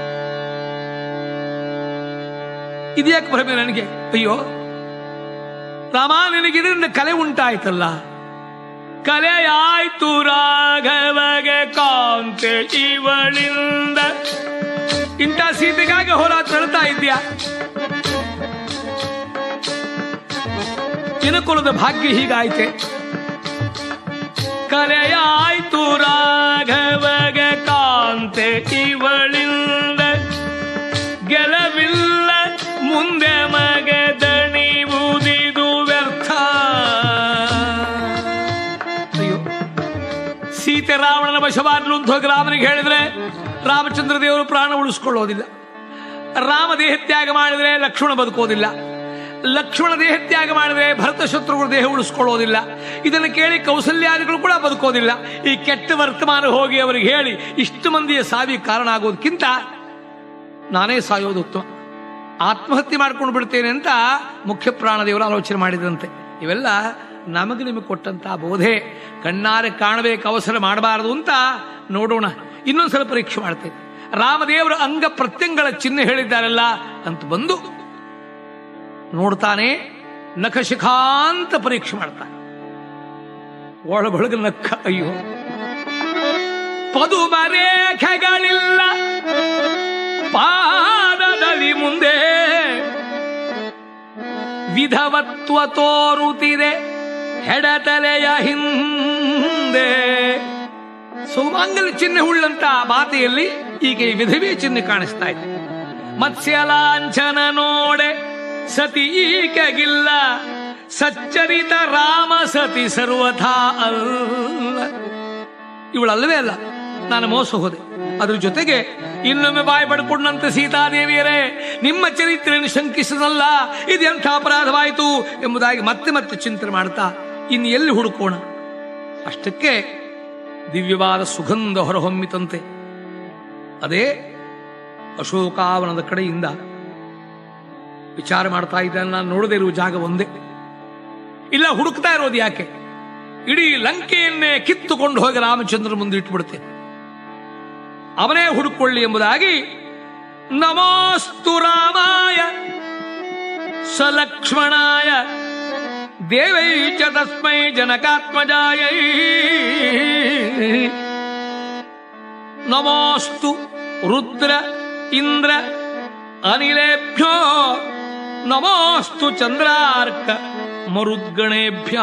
ಇದ್ಯಾಕೆ ಭ್ರಮೆ ನನಗೆ? ಅಯ್ಯೋ, ರಾಮ ನಿನಗಿದ್ರಿಂದ ಕಲೆ ಉಂಟಾಯ್ತಲ್ಲ? ಕಲೆಯಾಯ್ತು ರಾಘವಗೆ ಕಾಂತೆ ಇವಳಿಂದ. ಇಂಥ ಸೀತೆಗಾಗಿ ಹೊರ ತಳ್ತಾ ಇದ್ಯಾ? ಇನಕುಲದ ಭಾಗ್ಯ ಹೀಗಾಯ್ತೆ. ಕಲೆಯಾಯ್ತು ರಾಘವಗೆ ಕಾಂತೆ ವಶವಾದ್ಲು ಅಂತ ಹೋಗಿ ರಾಮನಿಗೆ ಹೇಳಿದ್ರೆ ರಾಮಚಂದ್ರ ದೇವರು ಪ್ರಾಣ ಉಳಿಸ್ಕೊಳ್ಳೋದಿಲ್ಲ. ರಾಮ ದೇಹತ್ಯಾಗ ಮಾಡಿದ್ರೆ ಲಕ್ಷ್ಮಣ ಬದುಕೋದಿಲ್ಲ. ಲಕ್ಷ್ಮಣ ದೇಹತ್ಯಾಗ ಮಾಡಿದ್ರೆ ಭರತ ಶತ್ರುಗಳು ದೇಹ ಉಳಿಸ್ಕೊಳ್ಳೋದಿಲ್ಲ. ಇದನ್ನು ಕೇಳಿ ಕೌಸಲ್ಯಾದಿಗಳು ಕೂಡ ಬದುಕೋದಿಲ್ಲ. ಈ ಕೆಟ್ಟ ವರ್ತಮಾನ ಹೋಗಿ ಅವರಿಗೆ ಹೇಳಿ ಇಷ್ಟು ಮಂದಿಯ ಸಾವಿ ಕಾರಣ ಆಗೋದಕ್ಕಿಂತ ನಾನೇ ಸಾಯೋದು ಉತ್ತಮ. ಆತ್ಮಹತ್ಯೆ ಮಾಡ್ಕೊಂಡು ಬಿಡ್ತೇನೆ ಅಂತ ಮುಖ್ಯ ಪ್ರಾಣದೇವರು ಆಲೋಚನೆ ಮಾಡಿದ್ರಂತೆ ಇವೆಲ್ಲ ನಮಗೆ ನಿಮಗೆ ಕೊಟ್ಟಂತ ಬೋಧೆ. ಕಣ್ಣಾರೆ ಕಾಣಬೇಕು, ಅವಸರ ಮಾಡಬಾರದು ಅಂತ ನೋಡೋಣ. ಇನ್ನೊಂದ್ಸಲ ಪರೀಕ್ಷೆ ಮಾಡ್ತೇನೆ. ರಾಮದೇವರು ಅಂಗ ಪ್ರತ್ಯಂಗಳ ಚಿಹ್ನೆ ಹೇಳಿದ್ದಾರಲ್ಲ ಅಂತ ಬಂದು ನೋಡ್ತಾನೆ, ನಖಶಿಖಾಂತ ಪರೀಕ್ಷೆ ಮಾಡ್ತಾನೆ. ಒಳಗೊಳಗ ನಕ್ಕ ಅಯ್ಯೋ. ಪದು ರೇಖೆಗಳಿಲ್ಲ ಪಾದದಲ್ಲಿ ಮುಂದೆ ವಿಧವತ್ವ ತೋರುತ್ತಿದೆ. ಹೆಡತಲೆಯ ಹಿಂದೆ. ಸೌಮಾಂಗಲ್ಯ ಚಿಹ್ನೆ ಉಳ್ಳಂತ ಮಾತೆಯಲ್ಲಿ ಈಗ ಈ ವಿಧವೇ ಚಿಹ್ನೆ ಕಾಣಿಸ್ತಾ ಇದೆ. ಮತ್ಸ್ಯಲಾಂಛನ ನೋಡೆ ಸತಿ ಈಗಿಲ್ಲ ಸಚ್ಚರಿತ ರಾಮ ಸತಿ ಸರ್ವಥಾ ಅಲ್ಲ. ಇವಳಲ್ಲವೇ ಅಲ್ಲ, ನಾನು ಮೋಸ ಹೋದೆ. ಅದ್ರ ಜೊತೆಗೆ ಇನ್ನೊಮ್ಮೆ ಬಾಯಿ ಪಡ್ಕೊಂಡಂತೆ ಸೀತಾದೇವಿಯರೇ, ನಿಮ್ಮ ಚರಿತ್ರೆಯನ್ನು ಶಂಕಿಸದಲ್ಲ ಇದೆಂಥ ಅಪರಾಧವಾಯಿತು ಎಂಬುದಾಗಿ ಮತ್ತೆ ಮತ್ತೆ ಚಿಂತನೆ ಮಾಡ್ತಾ ಇನ್ನು ಎಲ್ಲಿ ಹುಡುಕೋಣ? ಅಷ್ಟಕ್ಕೆ ದಿವ್ಯವಾದ ಸುಗಂಧ ಹೊರಹೊಮ್ಮಿತಂತೆ. ಅದೇ ಅಶೋಕಾವನದ ಕಡೆಯಿಂದ ವಿಚಾರ ಮಾಡ್ತಾ ಇದ್ದಾನೆ. ನಾನು ನೋಡದೇ ಇರುವ ಜಾಗ ಒಂದೇ. ಇಲ್ಲ, ಹುಡುಕ್ತಾ ಇರೋದು ಯಾಕೆ? ಇಡೀ ಲಂಕೆಯನ್ನೇ ಕಿತ್ತುಕೊಂಡು ಹೋಗಿ ರಾಮಚಂದ್ರ ಮುಂದೆ ಇಟ್ಬಿಡ್ತೇನೆ. ಅವನೇ ಹುಡುಕೊಳ್ಳಿ ಎಂಬುದಾಗಿ ನಮೋಸ್ತು ರಾಮಾಯ ಸಲಕ್ಷ್ಮಣಾಯ ದೇವೈ ಚ ತಸ್ಮೈ ಜನಕಾತ್ಮಜಾಯೈ. ನಮೋಸ್ತು ರುದ್ರ ಇಂದ್ರ ಅನಿಲೇಭ್ಯೋ. ನಮೋಸ್ತು ಚಂದ್ರಾರ್ಕ ಮರುದ್ಗಣೇಭ್ಯ.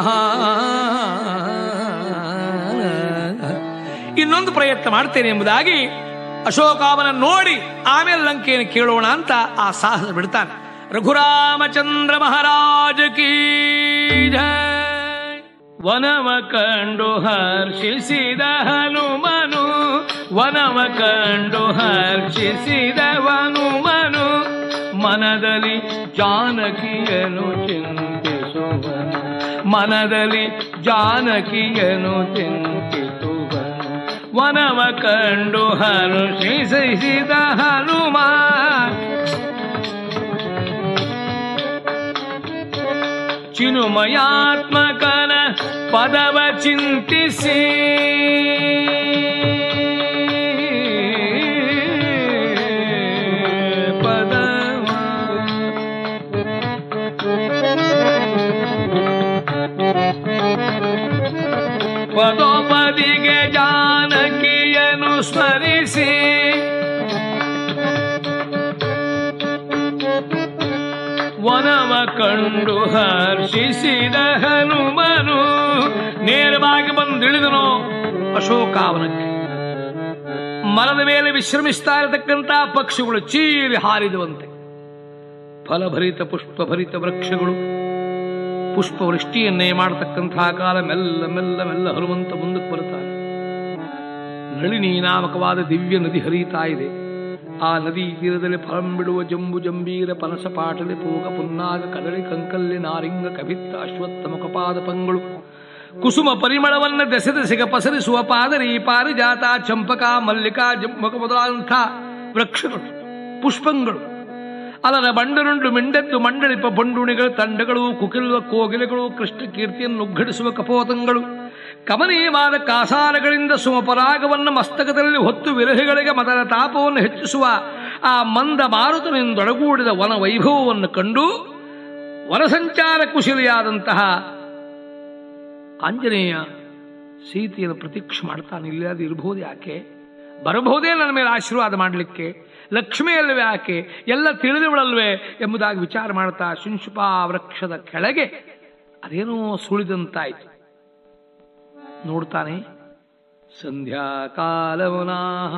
ಇನ್ನೊಂದು ಪ್ರಯತ್ನ ಮಾಡ್ತೇನೆ ಎಂಬುದಾಗಿ ಅಶೋಕಾವನ ನೋಡಿ ಆಮೇಲೆ ಲಂಕೆಯನ್ನು ಕೇಳೋಣ ಅಂತ ಆ ಸಾಹಸ ಬಿಡ್ತಾನೆ. ರಘುರಾಮಚಂದ್ರ ಮಹಾರಾಜ ಕೀ ವನವ ಕಂಡು ಹರ್ಷಿಸಿದ ಹನುಮನು, ವನವ ಕಂಡು ಹರ್ಷಿಸಿದ ಹನುಮನು ಮನದಲ್ಲಿ ಜಾನಕಿಯನು ಚಿಂತಿಸುವನು, ಮನದಲ್ಲಿ ಜಾನಕಿಯನು ಚಿಂತಿಸುವನು, ವನವ ಕಂಡು ಹರ್ಷಿಸಿದ ಹನುಮ ಚಿನುಮಯಾತ್ಮಕನ ಪದವ ಚಿಂತಿಸಿ. ಕಂಡು ಹರ್ಷಿಸಿದ ಹನುಮನು ನೇರವಾಗಿ ಬಂದಿಳಿದನು ಅಶೋಕಾವನಕ್ಕೆ. ಮರದ ಮೇಲೆ ವಿಶ್ರಮಿಸ್ತಾ ಇರತಕ್ಕಂತಹ ಪಕ್ಷಿಗಳು ಚೀರಿ ಹಾರಿದುವಂತೆ. ಫಲಭರಿತ ಪುಷ್ಪಭರಿತ ವೃಕ್ಷಗಳು ಪುಷ್ಪವೃಷ್ಟಿಯನ್ನೇ ಮಾಡತಕ್ಕಂತಹ ಕಾಲ ಮೆಲ್ಲ ಮೆಲ್ಲ ಮೆಲ್ಲ ಹನುಮಂತ ಮುಂದಕ್ಕೆ ಬರುತ್ತಾರೆ ನಳಿನಿ ನಾಮಕವಾದ ದಿವ್ಯ ನದಿ ಹರಿಯುತ್ತಾ ಇದೆ. ಆ ನದಿ ತೀರದಲ್ಲಿ ಫಲಂ ಬಿಡುವ ಜಂಬು ಜಂಬೀರ ಪನಸ ಪಾಟಲಿ ಪೂಗ ಪುನ್ನಾಗ ಕದಳಿ ಕಂಕಲ್ಲಿ ನಾರಿಂಗ ಕವಿತ್ತ ಅಶ್ವತ್ಥ ಮುಖಪಾದ ಪಂಗಳು. ಕುಸುಮ ಪರಿಮಳವನ್ನ ದೆಸೆಗ ಪಸರಿಸುವ ಪಾದರಿ, ಪಾರಿಜಾತ, ಚಂಪಕ, ಮಲ್ಲಿಕಾ ಜಂಬಕ ಮೊದಲಾದಂಥ ವೃಕ್ಷಗಳು, ಪುಷ್ಪಗಳು. ಅಲರ ಬಂಡನುಂಡು ಮಿಂಡೆದ್ದು ಮಂಡಳಿಪ ಬಂಡುಣಿಗಳು ತಂಡಗಳು, ಕುಕಿಲುವ ಕೋಗಿಲೆಗಳು ಕೃಷ್ಣ ಕೀರ್ತಿಯನ್ನು ಉಗ್ಗಡಿಸುವ ಕಪೋತಂಗಳು. ಕಮನೀಯವಾದ ಕಾಸಾರಗಳಿಂದ ಸುಮಪರಾಗವನ್ನು ಮಸ್ತಕದಲ್ಲಿ ಹೊತ್ತು ವಿರಹಿಗಳಿಗೆ ಮದರ ತಾಪವನ್ನು ಹೆಚ್ಚಿಸುವ ಆ ಮಂದ ಮಾರುತನಿಂದೊಡಗೂಡಿದ ವನ ವೈಭವವನ್ನು ಕಂಡು ವನಸಂಚಾರ ಕುಶಲಿಯಾದಂತಹ ಆಂಜನೇಯ ಸೀತೆಯನ್ನು ಪ್ರತೀಕ್ಷೆ ಮಾಡ್ತಾನೆ ಇಲ್ಲದೆ ಇರಬಹುದು ಯಾಕೆ? ಬರಬಹುದೇ ನನ್ನ ಮೇಲೆ ಆಶೀರ್ವಾದ ಮಾಡಲಿಕ್ಕೆ ಲಕ್ಷ್ಮಿಯಲ್ಲವೇ ಯಾಕೆ? ಎಲ್ಲ ತಿಳಿದವಳಲ್ವೇ ಎಂಬುದಾಗಿ ವಿಚಾರ ಮಾಡ್ತಾ ಶುಂಶುಪಾ ವೃಕ್ಷದ ಕೆಳಗೆ ಅದೇನೋ ಸುಳಿದಂತಾಯ್ತು. ನೋಡ್ತಾನೆ ಸಂಧ್ಯಾಕಾಲವನಾಹ.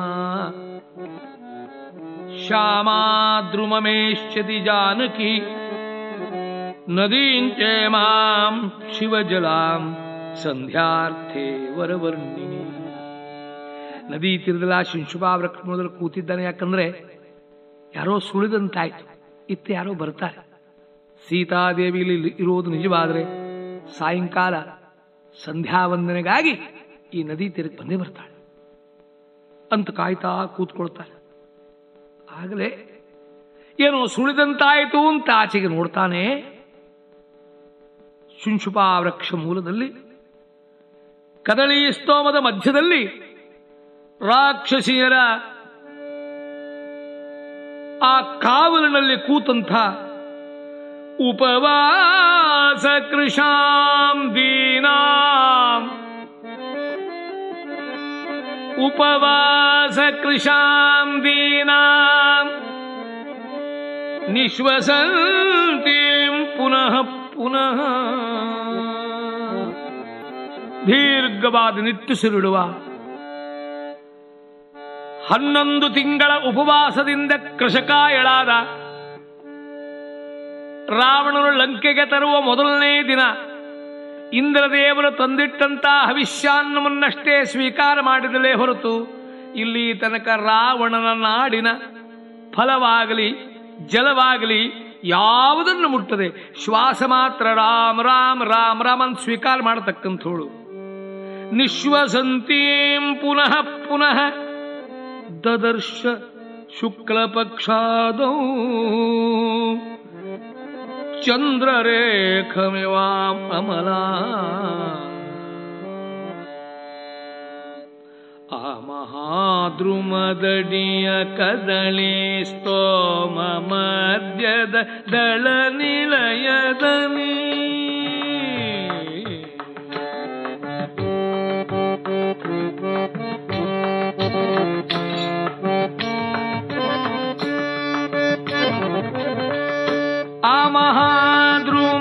ಶ್ಯಾಮಾದ್ರುಮಮೇಶ್ಯತಿ ಜಾನಕಿ. ನದೀಂಚೆ ಮಾಂ ಶಿವಜಲಾಂ ಸಂಧ್ಯಾರ್ಥೇ ವರವರ್ಣಿನಿ. ನದಿ ತೀರದಲ್ಲ ಶಿಂಶುಭಾ ವೃಕ್ಷ ಮೊದಲು ಕೂತಿದ್ದಾನೆ, ಯಾಕಂದ್ರೆ ಯಾರೋ ಸುಳಿದಂತಾಯ್ತು, ಇತ್ತ ಯಾರೋ ಬರ್ತಾರೆ. ಸೀತಾದೇವಿ ಇಲ್ಲಿ ಇರುವುದು ನಿಜವಾದ್ರೆ ಸಾಯಂಕಾಲ ಸಂಧ್ಯಾ ವಂದನೆಗಾಗಿ ಈ ನದಿ ತೀರಕ್ಕೆ ಬಂದೇ ಬರ್ತಾಳೆ. ಅಂತ ಕಾಯ್ತಾ ಕೂತ್ಕೊಳ್ತಾಳೆ. ಆಗಲೇ ಏನೋ ಸುಳಿದಂತಾಯಿತು ಅಂತ ಆಚೆಗೆ ನೋಡ್ತಾನೆ. ಶುಂಶುಪಾ ವೃಕ್ಷ ಮೂಲದಲ್ಲಿ ಕದಳಿ ಸ್ತೋಮದ ಮಧ್ಯದಲ್ಲಿ ರಾಕ್ಷಸಿಯರ ಆ ಕಾವಲಿನಲ್ಲಿ ಕೂತಂಥ ಉಪವಾಸ ಕೃಷಾಂ ದೀನಾಂ. ಉಪವಾಸ ಕೃಷಾಂ ದೀನಾಂ. ನಿಶ್ವಸಂತೀಂ ಪುನಃ ಪುನಃ. ದೀರ್ಘವಾದ ನಿಟ್ಟುಸಿರುಳುವ ಹನ್ನೊಂದು ತಿಂಗಳ ಉಪವಾಸದಿಂದ ಕೃಷಕಾಯಳಾದ ರಾವಣನು ಲಂಕೆಗೆ ತರುವ ಮೊದಲನೇ ದಿನ. ಇಂದ್ರದೇವರು ತಂದಿಟ್ಟಂತ ಹವಿಷ್ಯಾನ್ನವನ್ನಷ್ಟೇ ಸ್ವೀಕಾರ ಮಾಡಿದಲೇ ಹೊರತು ಇಲ್ಲಿ ತನಕ ರಾವಣನ ನಾಡಿನ ಫಲವಾಗಲಿ, ಜಲವಾಗಲಿ ಯಾವುದನ್ನು ಮುಟ್ಟದೆ. ಶ್ವಾಸ ಮಾತ್ರ ರಾಮ್ ರಾಮ್ ರಾಮ್ ರಾಮ್ ಅಂತ ಸ್ವೀಕಾರ ಮಾಡತಕ್ಕಂಥವಳು. ನಿಶ್ವಸಂತೀಂ ಪುನಃ ಪುನಃ ದದರ್ಶ ಶುಕ್ಲ ಪಕ್ಷಾದೌ ಚಂದ್ರರೇಖಮಿವಾಂ ಅಮಲಾ. ಆ ಮಹಾದ್ರುಮದಡಿಯ ಕದಳಿ ಸ್ತೋಮ ಮಧ್ಯದ ದಳ ನಿಲಯದಲ್ಲಿ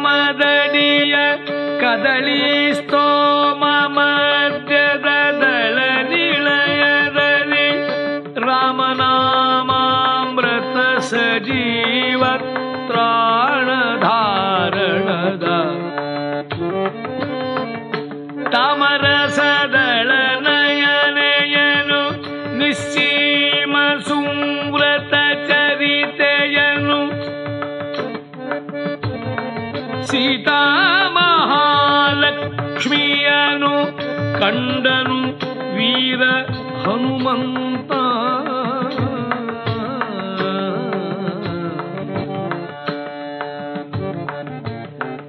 मदडीय कदली ಸೀತಾ ಮಹಾಲಕ್ಷ್ಮಿಯನು ಕಂಡನು ವೀರ ಹನುಮಂತ.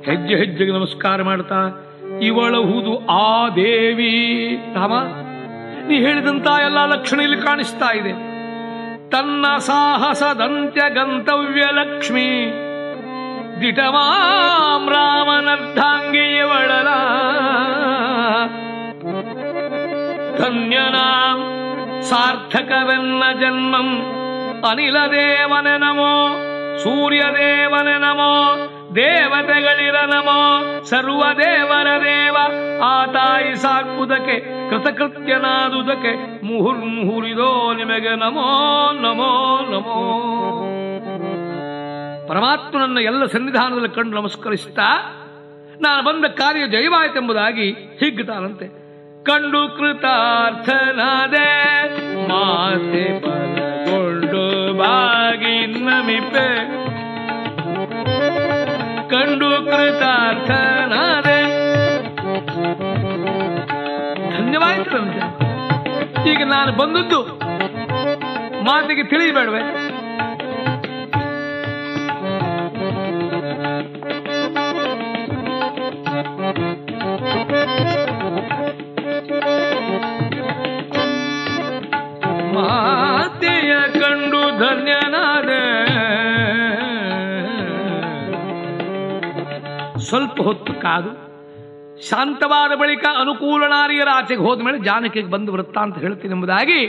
ಹೆಜ್ಜೆ ಹೆಜ್ಜೆಗೆ ನಮಸ್ಕಾರ ಮಾಡ್ತಾ ಇವಳಹುದು ಆ ದೇವಿ. ರಾಮ, ನೀ ಹೇಳಿದಂತ ಎಲ್ಲ ಲಕ್ಷಣ ಇಲ್ಲಿ ಕಾಣಿಸ್ತಾ ಇದೆ. ತನ್ನ ಸಾಹಸದಂತ್ಯ ಗಂತವ್ಯ ಲಕ್ಷ್ಮಿ. ದಿಟಮಾಂ ರಾಮನರ್ಧಾಂಗಿಯವಳಲ ಧನ್ಯನಾಂ ಸಾರ್ಥಕವೆನ್ನ ಜನ್ಮಂ. ಅನಿಲ ದೇವನೆ ನಮೋ ಸೂರ್ಯ ದೇವನೆ ನಮೋ, ದೇವತೆಗಳಿರ ನಮೋ ಸರ್ವ ದೇವರ ದೇವ. ಆ ತಾಯಿ ಸಾಕುವುದಕ್ಕೆ, ಕೃತಕೃತ್ಯನಾದುದಕ್ಕೆ ಮುಹುರ್ಮುಹುರಿದೋ ನಿಮಗೆ ನಮೋ ನಮೋ ನಮೋ. ಪರಮಾತ್ಮನನ್ನ ಎಲ್ಲ ಸನ್ನಿಧಾನದಲ್ಲಿ ಕಂಡು ನಮಸ್ಕರಿಸ್ತಾ, ನಾನು ಬಂದ ಕಾರ್ಯ ಜಯವಾಯಿತೆಂಬುದಾಗಿ ಹಿಗ್ಗುತ್ತಾನಂತೆ ಕಂಡು ಕೃತಾರ್ಥನಾದೆ, ಮಾತೆ ಪದಗೊಂಡು ಬಾಗಿ ನಮಿಪೆ. ಕಂಡು ಕೃತಾರ್ಥನಾದೆ. ಧನ್ಯವಾಯಿತು ಈಗ ನಾನು ಬಂದದ್ದು ಮಾತಿಗೆ ತಿಳಿಬೇಡವೆ ಮಾತೆಯ ಕಂಡು ಧನ್ಯನಾದ. ಸ್ವಲ್ಪ ಹೊತ್ತು ಕಾದು, ಶಾಂತವಾದ ಬಳಿಕ ಅನುಕೂಲನಾರಿಯರ ಆಚೆಗೆ ಹೋದ ಮೇಲೆ ಜಾನಕಿಗೆ ಬಂದು ವೃತ್ತಾಂತ ಹೇಳ್ತೀನಿ ಎಂಬುದಾಗಿ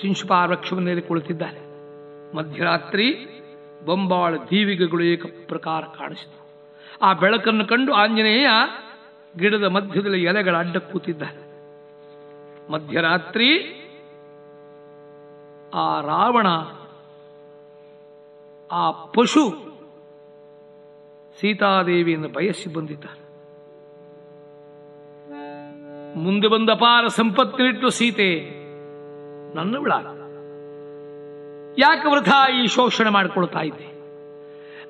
ಶಿಂಶುಪಾ ಕುಳಿತಿದ್ದಾರೆ ಮಧ್ಯರಾತ್ರಿ ಬೊಂಬಾಳ ದೀವಿಗೆಗಳು ಏಕ ಪ್ರಕಾರ ಕಾಣಿಸಿತು ಆ ಬೆಳಕನ್ನು ಕಂಡು ಆಂಜನೇಯ ಗಿಡದ ಮಧ್ಯದಲ್ಲಿ ಎಲೆಗಳ ಅಡ್ಡ ಕೂತಿದ್ದಾರೆ ಮಧ್ಯರಾತ್ರಿ ಆ ರಾವಣ, ಆ ಪಶು ಸೀತಾದೇವಿಯನ್ನು ಬಯಸಿ ಬಂದಿದ್ದಾರೆ. ಮುಂದೆ ಬಂದ ಅಪಾರ ಸಂಪತ್ತಿನಿಟ್ಟು ಸೀತೆ ನನ್ನವಳ ಯಾಕೆ ವೃಥ ಈ ಶೋಷಣೆ ಮಾಡಿಕೊಳ್ತಾ ಇದ್ದೆ?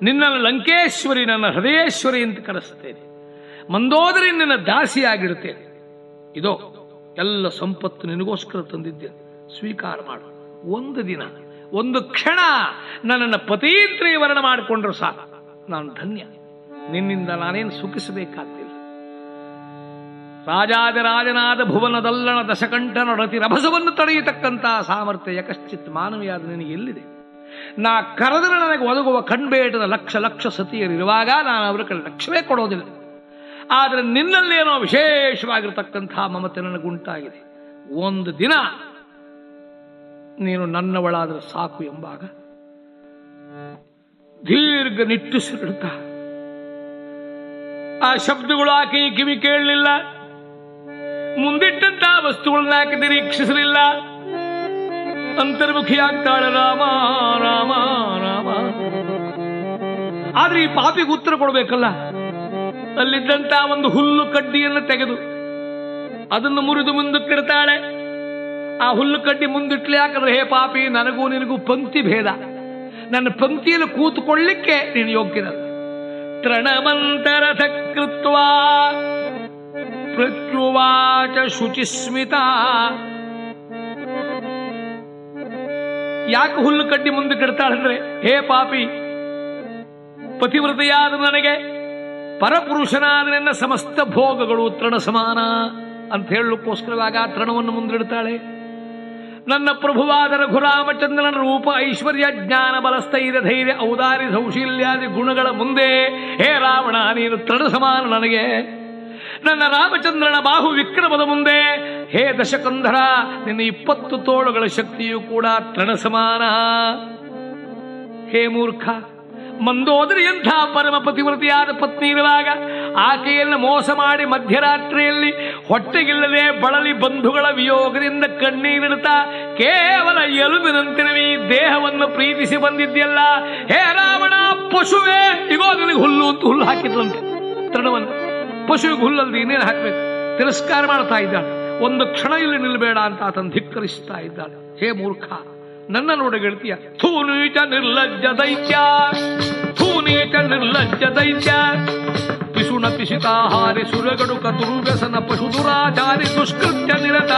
ನಿನ್ನನ್ನು ಲಂಕೇಶ್ವರಿ, ನನ್ನ ಹೃದಯೇಶ್ವರಿ ಅಂತ ಕರೆಸ್ತೇನೆ. ಮಂದೋದರಿ ನಿನ್ನ ದಾಸಿಯಾಗಿರುತ್ತೇನೆ. ಇದೋ, ಎಲ್ಲ ಸಂಪತ್ತು ನಿನಗೋಸ್ಕರ ತಂದಿದ್ದೇನೆ. ಸ್ವೀಕಾರ ಮಾಡು. ಒಂದು ದಿನ, ಒಂದು ಕ್ಷಣ ನನ್ನನ್ನು ವರ್ಣ ಮಾಡಿಕೊಂಡ್ರು ಸಾಕು. ನಾನು ಧನ್ಯ. ನಿನ್ನಿಂದ ನಾನೇನು ಸುಖಿಸಬೇಕಾಗ್ತಿಲ್ಲ. ರಾಜಾದಿರಾಜನಾದ ಭುವನದಲ್ಲಣ ದಶಕಂಠನ ರತಿ ರಭಸವನ್ನು ತಡೆಯತಕ್ಕಂತಹ ಸಾಮರ್ಥ್ಯ ಯಕಶ್ಚಿತ್ ಮಾನವಿಯಾದ ನಿನಗೆ ಎಲ್ಲಿದೆ? ನಾ ಕರೆದರೆ ನನಗೆ ಒದಗುವ ಕಣ್ಬೇಟದ ಲಕ್ಷ ಲಕ್ಷ ಸತಿಯರಿರುವಾಗ ನಾನು ಅವರ ಕಡೆ ಲಕ್ಷ್ಯವೇ ಕೊಡೋದಿಲ್ಲ ಆದರೆ ನಿನ್ನಲ್ಲೇನೋ ವಿಶೇಷವಾಗಿರತಕ್ಕಂತಹ ಮಮತೆ ನನಗುಂಟಾಗಿದೆ ಒಂದು ದಿನ ನೀನು ನನ್ನವಳಾದರೆ ಸಾಕು ಎಂಬಾಗ ದೀರ್ಘ ನಿಟ್ಟುಸಿರಿಡುತ್ತ ಆ ಶಬ್ದಗಳು ಆಕೆ ಕಿವಿ ಕೇಳಲಿಲ್ಲ. ಮುಂದಿಟ್ಟಂತಹ ವಸ್ತುಗಳನ್ನ ಆಕೆ ನಿರೀಕ್ಷಿಸಲಿಲ್ಲ. ಅಂತರ್ಮುಖಿಯಾಗ್ತಾಳೆ, ರಾಮ ರಾಮ ರಾಮ. ಆದ್ರೆ ಈ ಪಾಪಿಗೆ ಉತ್ತರ ಕೊಡಬೇಕಲ್ಲ? ಅಲ್ಲಿದ್ದಂತ ಒಂದು ಹುಲ್ಲು ಕಡ್ಡಿಯನ್ನು ತೆಗೆದು ಅದನ್ನು ಮುರಿದು ಮುಂದಕ್ಕಿಡ್ತಾಳೆ. ಆ ಹುಲ್ಲು ಕಡ್ಡಿ ಮುಂದಿಟ್ಲಿ ಯಾಕಂದ್ರೆ ಹೇ ಪಾಪಿ, ನನಗೂ ನಿನಗೂ ಪಂಕ್ತಿ ಭೇದ. ನನ್ನ ಪಂಕ್ತಿಯಲ್ಲಿ ಕೂತುಕೊಳ್ಳಿಕ್ಕೆ ನೀನು ಯೋಗ್ಯನಲ್ಲ. ತೃಣಮಂತರಥ ಕೃತ್ವ ಪ್ರತ್ಯುವಾಚ ಶುಚಿಸ್ಮಿತ. ಯಾಕೆ ಹುಲ್ಲು ಕಡ್ಡಿ ಮುಂದೆ ಕಿಡ್ತಾಳಂದ್ರೆ ಹೇ ಪಾಪಿ, ಪತಿವ್ರತೆಯಾದ ನನಗೆ, ಪರಪುರುಷನಾದ ನನ್ನ ಸಮಸ್ತ ಭೋಗಗಳು ತೃಣ ಸಮಾನ. ಅಂತ ಹೇಳಲಿಕ್ಕೋಸ್ಕರವಾಗ ತೃಣವನ್ನು ಮುಂದಿಡ್ತಾಳೆ. ನನ್ನ ಪ್ರಭುವಾದ ರಘುರಾಮಚಂದ್ರನ ರೂಪ ಐಶ್ವರ್ಯ ಜ್ಞಾನ ಬಲಸ್ಥೈರ್ಯ ಧೈರ್ಯ ಔದಾರಿ ಸೌಶೀಲ್ಯಾದಿ ಗುಣಗಳ ಮುಂದೆ ಹೇ ರಾವಣ, ನೀನು ತೃಣ ಸಮಾನ ನನಗೆ. ನನ್ನ ರಾಮಚಂದ್ರನ ಬಾಹು ವಿಕ್ರಮದ ಮುಂದೆ ಹೇ ದಶಕಂಧರ, ನಿನ್ನ ಇಪ್ಪತ್ತು ತೋಳುಗಳ ಶಕ್ತಿಯು ಕೂಡ ತೃಣ ಸಮಾನ. ಹೇ ಮೂರ್ಖ ಮಂದೋದರಿಯಂಥ ಪರಮ ಪತಿವ್ರತಿಯಾದ ಪತ್ನಿ ಇರುವಾಗ ಆಕೆಯನ್ನು ಮೋಸ ಮಾಡಿ ಮಧ್ಯರಾತ್ರಿಯಲ್ಲಿ ಹೊಟ್ಟೆಗಿಲ್ಲದೆ ಬಳಲಿ ಬಂಧುಗಳ ವಿಯೋಗದಿಂದ ಕಣ್ಣೀರಿಡುತ್ತಾ ಕೇವಲ ಎಲುಬಿನಂತಿರುವ ಈ ದೇಹವನ್ನು ಪ್ರೀತಿಸಿ ಬಂದಿದ್ಯಲ್ಲ ಹೇ ರಾವಣ, ಪಶುವೇ, ಇಗೋ ನಿನಗೆ ಹುಲ್ಲು ಅಂತ ಹುಲ್ಲು ಹಾಕಿದ್ರಂತೆ. ತೃಣವನ್ನು. ಪಶುವಿಗೆ ಹುಲ್ಲಲ್ಲಿ ಇನ್ನೇನು ಹಾಕಬೇಕು? ತಿರಸ್ಕಾರ ಮಾಡ್ತಾ ಇದ್ದಾಳೆ. ಒಂದು ಕ್ಷಣ ಇಲ್ಲಿ ನಿಲ್ಲಬೇಡ ಅಂತ ಆತನ ಧಿಕ್ಕರಿಸ್ತಾ ಇದ್ದಾಳೆ. ಹೇ ಮೂರ್ಖ. ನನ್ನ ಗೆಳತಿಯ ಥೂನೀಟ ನಿರ್ಲಜ್ಜ ದೈತ್ಯ ಥೂನೀಟ ನಿರ್ಲಜ್ಜ ದೈತ್ಯ ಪಿಸುಣ ಪಿಸಿತಾಹಾರಿ ಸುರಗಡುಕ ತುರುಗಸನ ಪಶು ದುರಾಚಾರಿ ದುಷ್ಕೃತ್ಯ ನಿರತ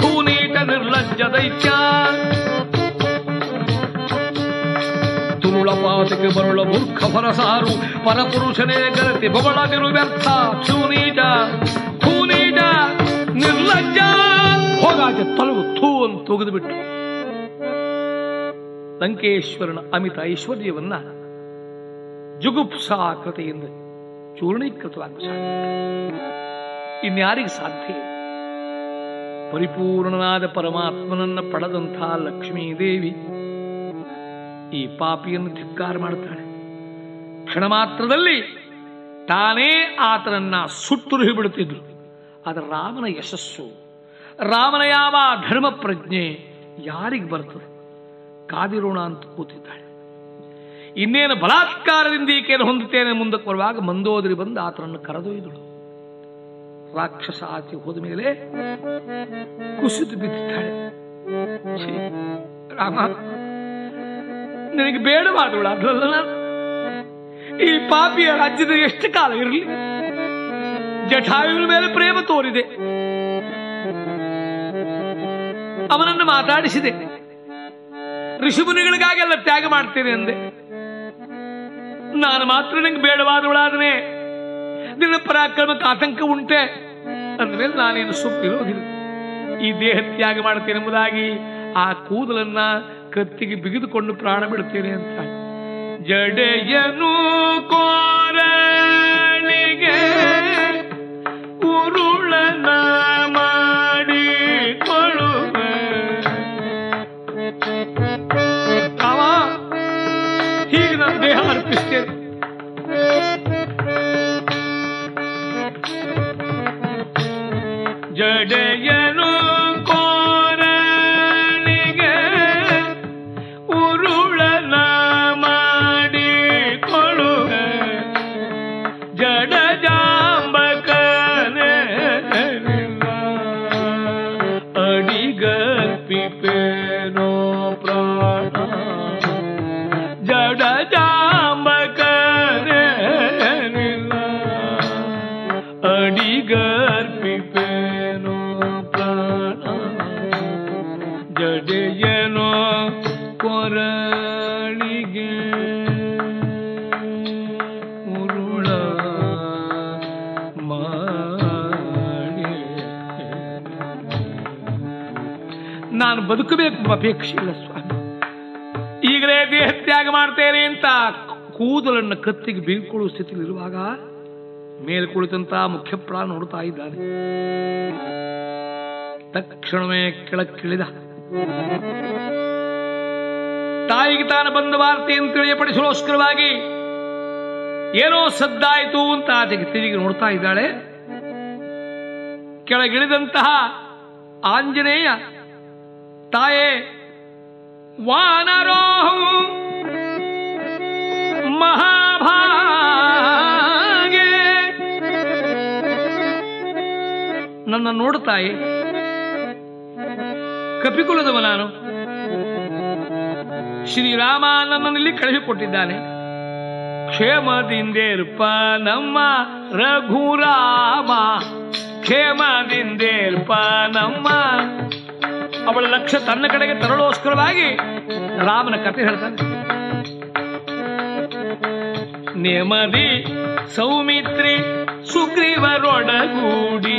ಥೂನೀಟ ನಿರ್ಲಜ್ಜ ದೈತ್ಯ. ತುರುಳ ಪಾತಕ್ಕೆ ಬರುಳ ಮೂರ್ಖ ಪರಸಾರು ಪರಪುರುಷನೇ ಗರತಿ ಬೊಗಳದಿರು ವ್ಯರ್ಥ ಥೂನೀಟ ಥೂನೀಟ ನಿರ್ಲಜ್ಜ. ಹೋಗಾಚೆ ತಲುಗು ಥೂ ಅಂತ ತೆಗೆದು ಬಿಟ್ಟು ಲಂಕೇಶ್ವರನ ಅಮಿತ ಐಶ್ವರ್ಯವನ್ನ ಜುಗುಪ್ಸಾ ಕೃತೆಯಿಂದ ಚೂರ್ಣೀಕೃತವಾಗಿ ಇನ್ಯಾರಿಗೆ ಸಾಧ್ಯ? ಪರಿಪೂರ್ಣನಾದ ಪರಮಾತ್ಮನನ್ನ ಪಡೆದಂಥ ಲಕ್ಷ್ಮೀದೇವಿ ಈ ಪಾಪಿಯನ್ನು ಧಿಕ್ಕಾರ ಮಾಡ್ತಾಳೆ ಕ್ಷಣ ಮಾತ್ರದಲ್ಲಿ ತಾನೇ ಆತನನ್ನ ಸುತ್ತುರುಹಿ ಬಿಡುತ್ತಿದ್ರು ಆದರೆ ರಾಮನ ಯಶಸ್ಸು, ರಾಮನ ಯಾವ ಧರ್ಮ ಪ್ರಜ್ಞೆ ಯಾರಿಗೆ ಬರ್ತದೆ ಕಾದಿರೋಣ ಅಂತ ಕೂತಿದ್ದಾಳೆ. ಇನ್ನೇನು ಬಲಾತ್ಕಾರದಿಂದ ಈಕೆಯನ್ನು ಹೊಂದುತ್ತೇನೆ ಮುಂದಕ್ಕೆ ಬರುವಾಗ ಮಂದೋದರಿ ಬಂದು ಆತನನ್ನು ಕರೆದೊಯ್ದಳು. ರಾಕ್ಷಸ ಆಚೆ ಹೋದ ಮೇಲೆ ಕುಸಿದು ಬಿದ್ದಿದ್ದಾಳೆ. ಛೀ, ರಾಮ ನಿನಗೆ ಬೇಡವಾದವಳು ಅದಲ್ಲ ನಾನು? ಈ ಪಾಪಿಯ ರಾಜ್ಯದ ಎಷ್ಟು ಕಾಲ ಇರಲಿ? ಜಠಾಯುವಿನ ಮೇಲೆ ಪ್ರೇಮ ತೋರಿದೆ. ಅವನನ್ನು ಮಾತಾಡಿಸಿದೆ. ಋಷಿಮುನಿಗಳಿಗಾಗೆಲ್ಲ ತ್ಯಾಗ ಮಾಡ್ತೇನೆ ಅಂದೆ. ನಾನು ಮಾತ್ರ ನಂಗೆ ಬೇಡವಾದವಳಾದನೆ ನಿನ್ನ ಪರಾಕ್ರಮಕ್ಕೆ ಆತಂಕ ಉಂಟೆ. ಅಂದ್ಮೇಲೆ ನಾನೇನು ಸುಪ್ಪಿರೋದಿಲ್ಲ ಈ ದೇಹ ತ್ಯಾಗ ಮಾಡ್ತೇನೆ ಎಂಬುದಾಗಿ ಆ ಕೂದಲನ್ನ ಕತ್ತಿಗೆ ಬಿಗಿದುಕೊಂಡು ಪ್ರಾಣ ಬಿಡ್ತೇನೆ ಅಂತ. ಜಡೆಯನು ಕೋರಳಿಗೆ ಬದುಕಬೇಕು ಅಪೇಕ್ಷೆ ಇಲ್ಲ ಸ್ವಾಮಿ. ಈಗಲೇ ದೇಹ ತ್ಯಾಗ ಮಾಡ್ತೇನೆ ಅಂತ ಕೂದಲನ್ನು ಕತ್ತಿಗೆ ಬೀಳ್ಕೊಳ್ಳುವ ಸ್ಥಿತಿಯಲ್ಲಿ ಇರುವಾಗ ಮೇಲೆ ಕುಳಿತಂತ ಮುಖ್ಯ ಪ್ರಾಣ ನೋಡ್ತಾ ಇದ್ದಾನೆ. ತಕ್ಷಣವೇ ಕೆಳಕ್ಕಿಳಿದ. ತಾಯಿಗೆ ತಾನು ಬಂದ ವಾರ್ತೆಯನ್ನು ತಿಳಿಯಪಡಿಸಲೋಸ್ಕರವಾಗಿ ಏನೋ ಸದ್ದಾಯಿತು ಅಂತ ಆಚೆಗೆ ತಿರುಗಿ ನೋಡ್ತಾ ಇದ್ದಾಳೆ. ಕೆಳಗಿಳಿದಂತಹ ಆಂಜನೇಯ ತಾಯೇ, ವಾನರೋಹು ಮಹಾಭಾಗೆ. ನನ್ನ ನೋಡುತ್ತಾಯಿ ಕಪಿಕುಲದವ ನಾನು. ಶ್ರೀರಾಮ ನನ್ನಲ್ಲಿ ಕಳುಹಿಕೊಟ್ಟಿದ್ದಾನೆ. ಕ್ಷೇಮದಿಂದೇರ್ಪ ನಮ್ಮ ರಘುರಾಮ. ಕ್ಷೇಮದಿಂದೇರ್ಪ ನಮ್ಮ ಅವಳ ಲಕ್ಷ ತನ್ನ ಕಡೆಗೆ ತರಳೋಸ್ಕರವಾಗಿ ರಾಮನ ಕಥೆ ಹೇಳ್ತಾನೆ. ನೆಮದಿ ಸೌಮಿತ್ರಿ ಸುಗ್ರೀವರೊಡಗೂಡಿ,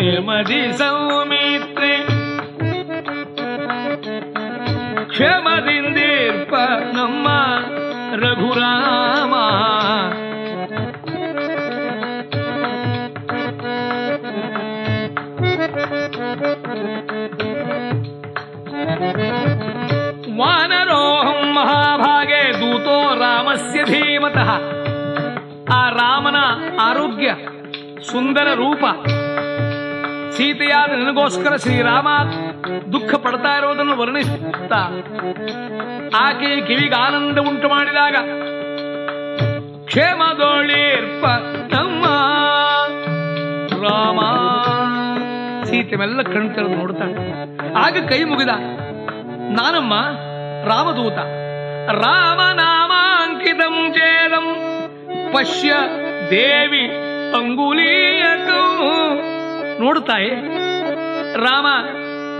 ನೆಮದಿ ಸೌಮಿತ್ರಿ ಕ್ಷಮದಿಂದಿರ್ಪ ನಮ್ಮ ರಘುರಾಮ. ರಾಮಸ್ಯ ಧೀಮತಃ. ಆ ರಾಮನ ಆರೋಗ್ಯ ಸುಂದರ ರೂಪ. ಸೀತೆಯಾದ ನನಗೋಸ್ಕರ ಶ್ರೀರಾಮ ದುಃಖ ಪಡ್ತಾ ಇರೋದನ್ನು ವರ್ಣಿಸುತ್ತಾ, ಆಕೆಯ ಕಿವಿಗೆ ಆನಂದ ಉಂಟು ಮಾಡಿದಾಗ ಕ್ಷೇಮದೋಳಿರ್ಪ ನಮ್ಮ ರಾಮ, ಸೀತೆ ಮೆಲ್ಲ ಕಣ್ ನೋಡ್ತಾಳೆ. ಆಗ ಕೈ ಮುಗಿದ, ನಾನಮ್ಮ, ರಾಮದೂತ. ರಾಮನಾಮಾಂಕಿತಂ ಚೇದಂ ಪಶ್ಯ ದೇವಿ ಅಂಗುಲೀಯಕೌ ನೋಡು ತಾಯಿ, ರಾಮ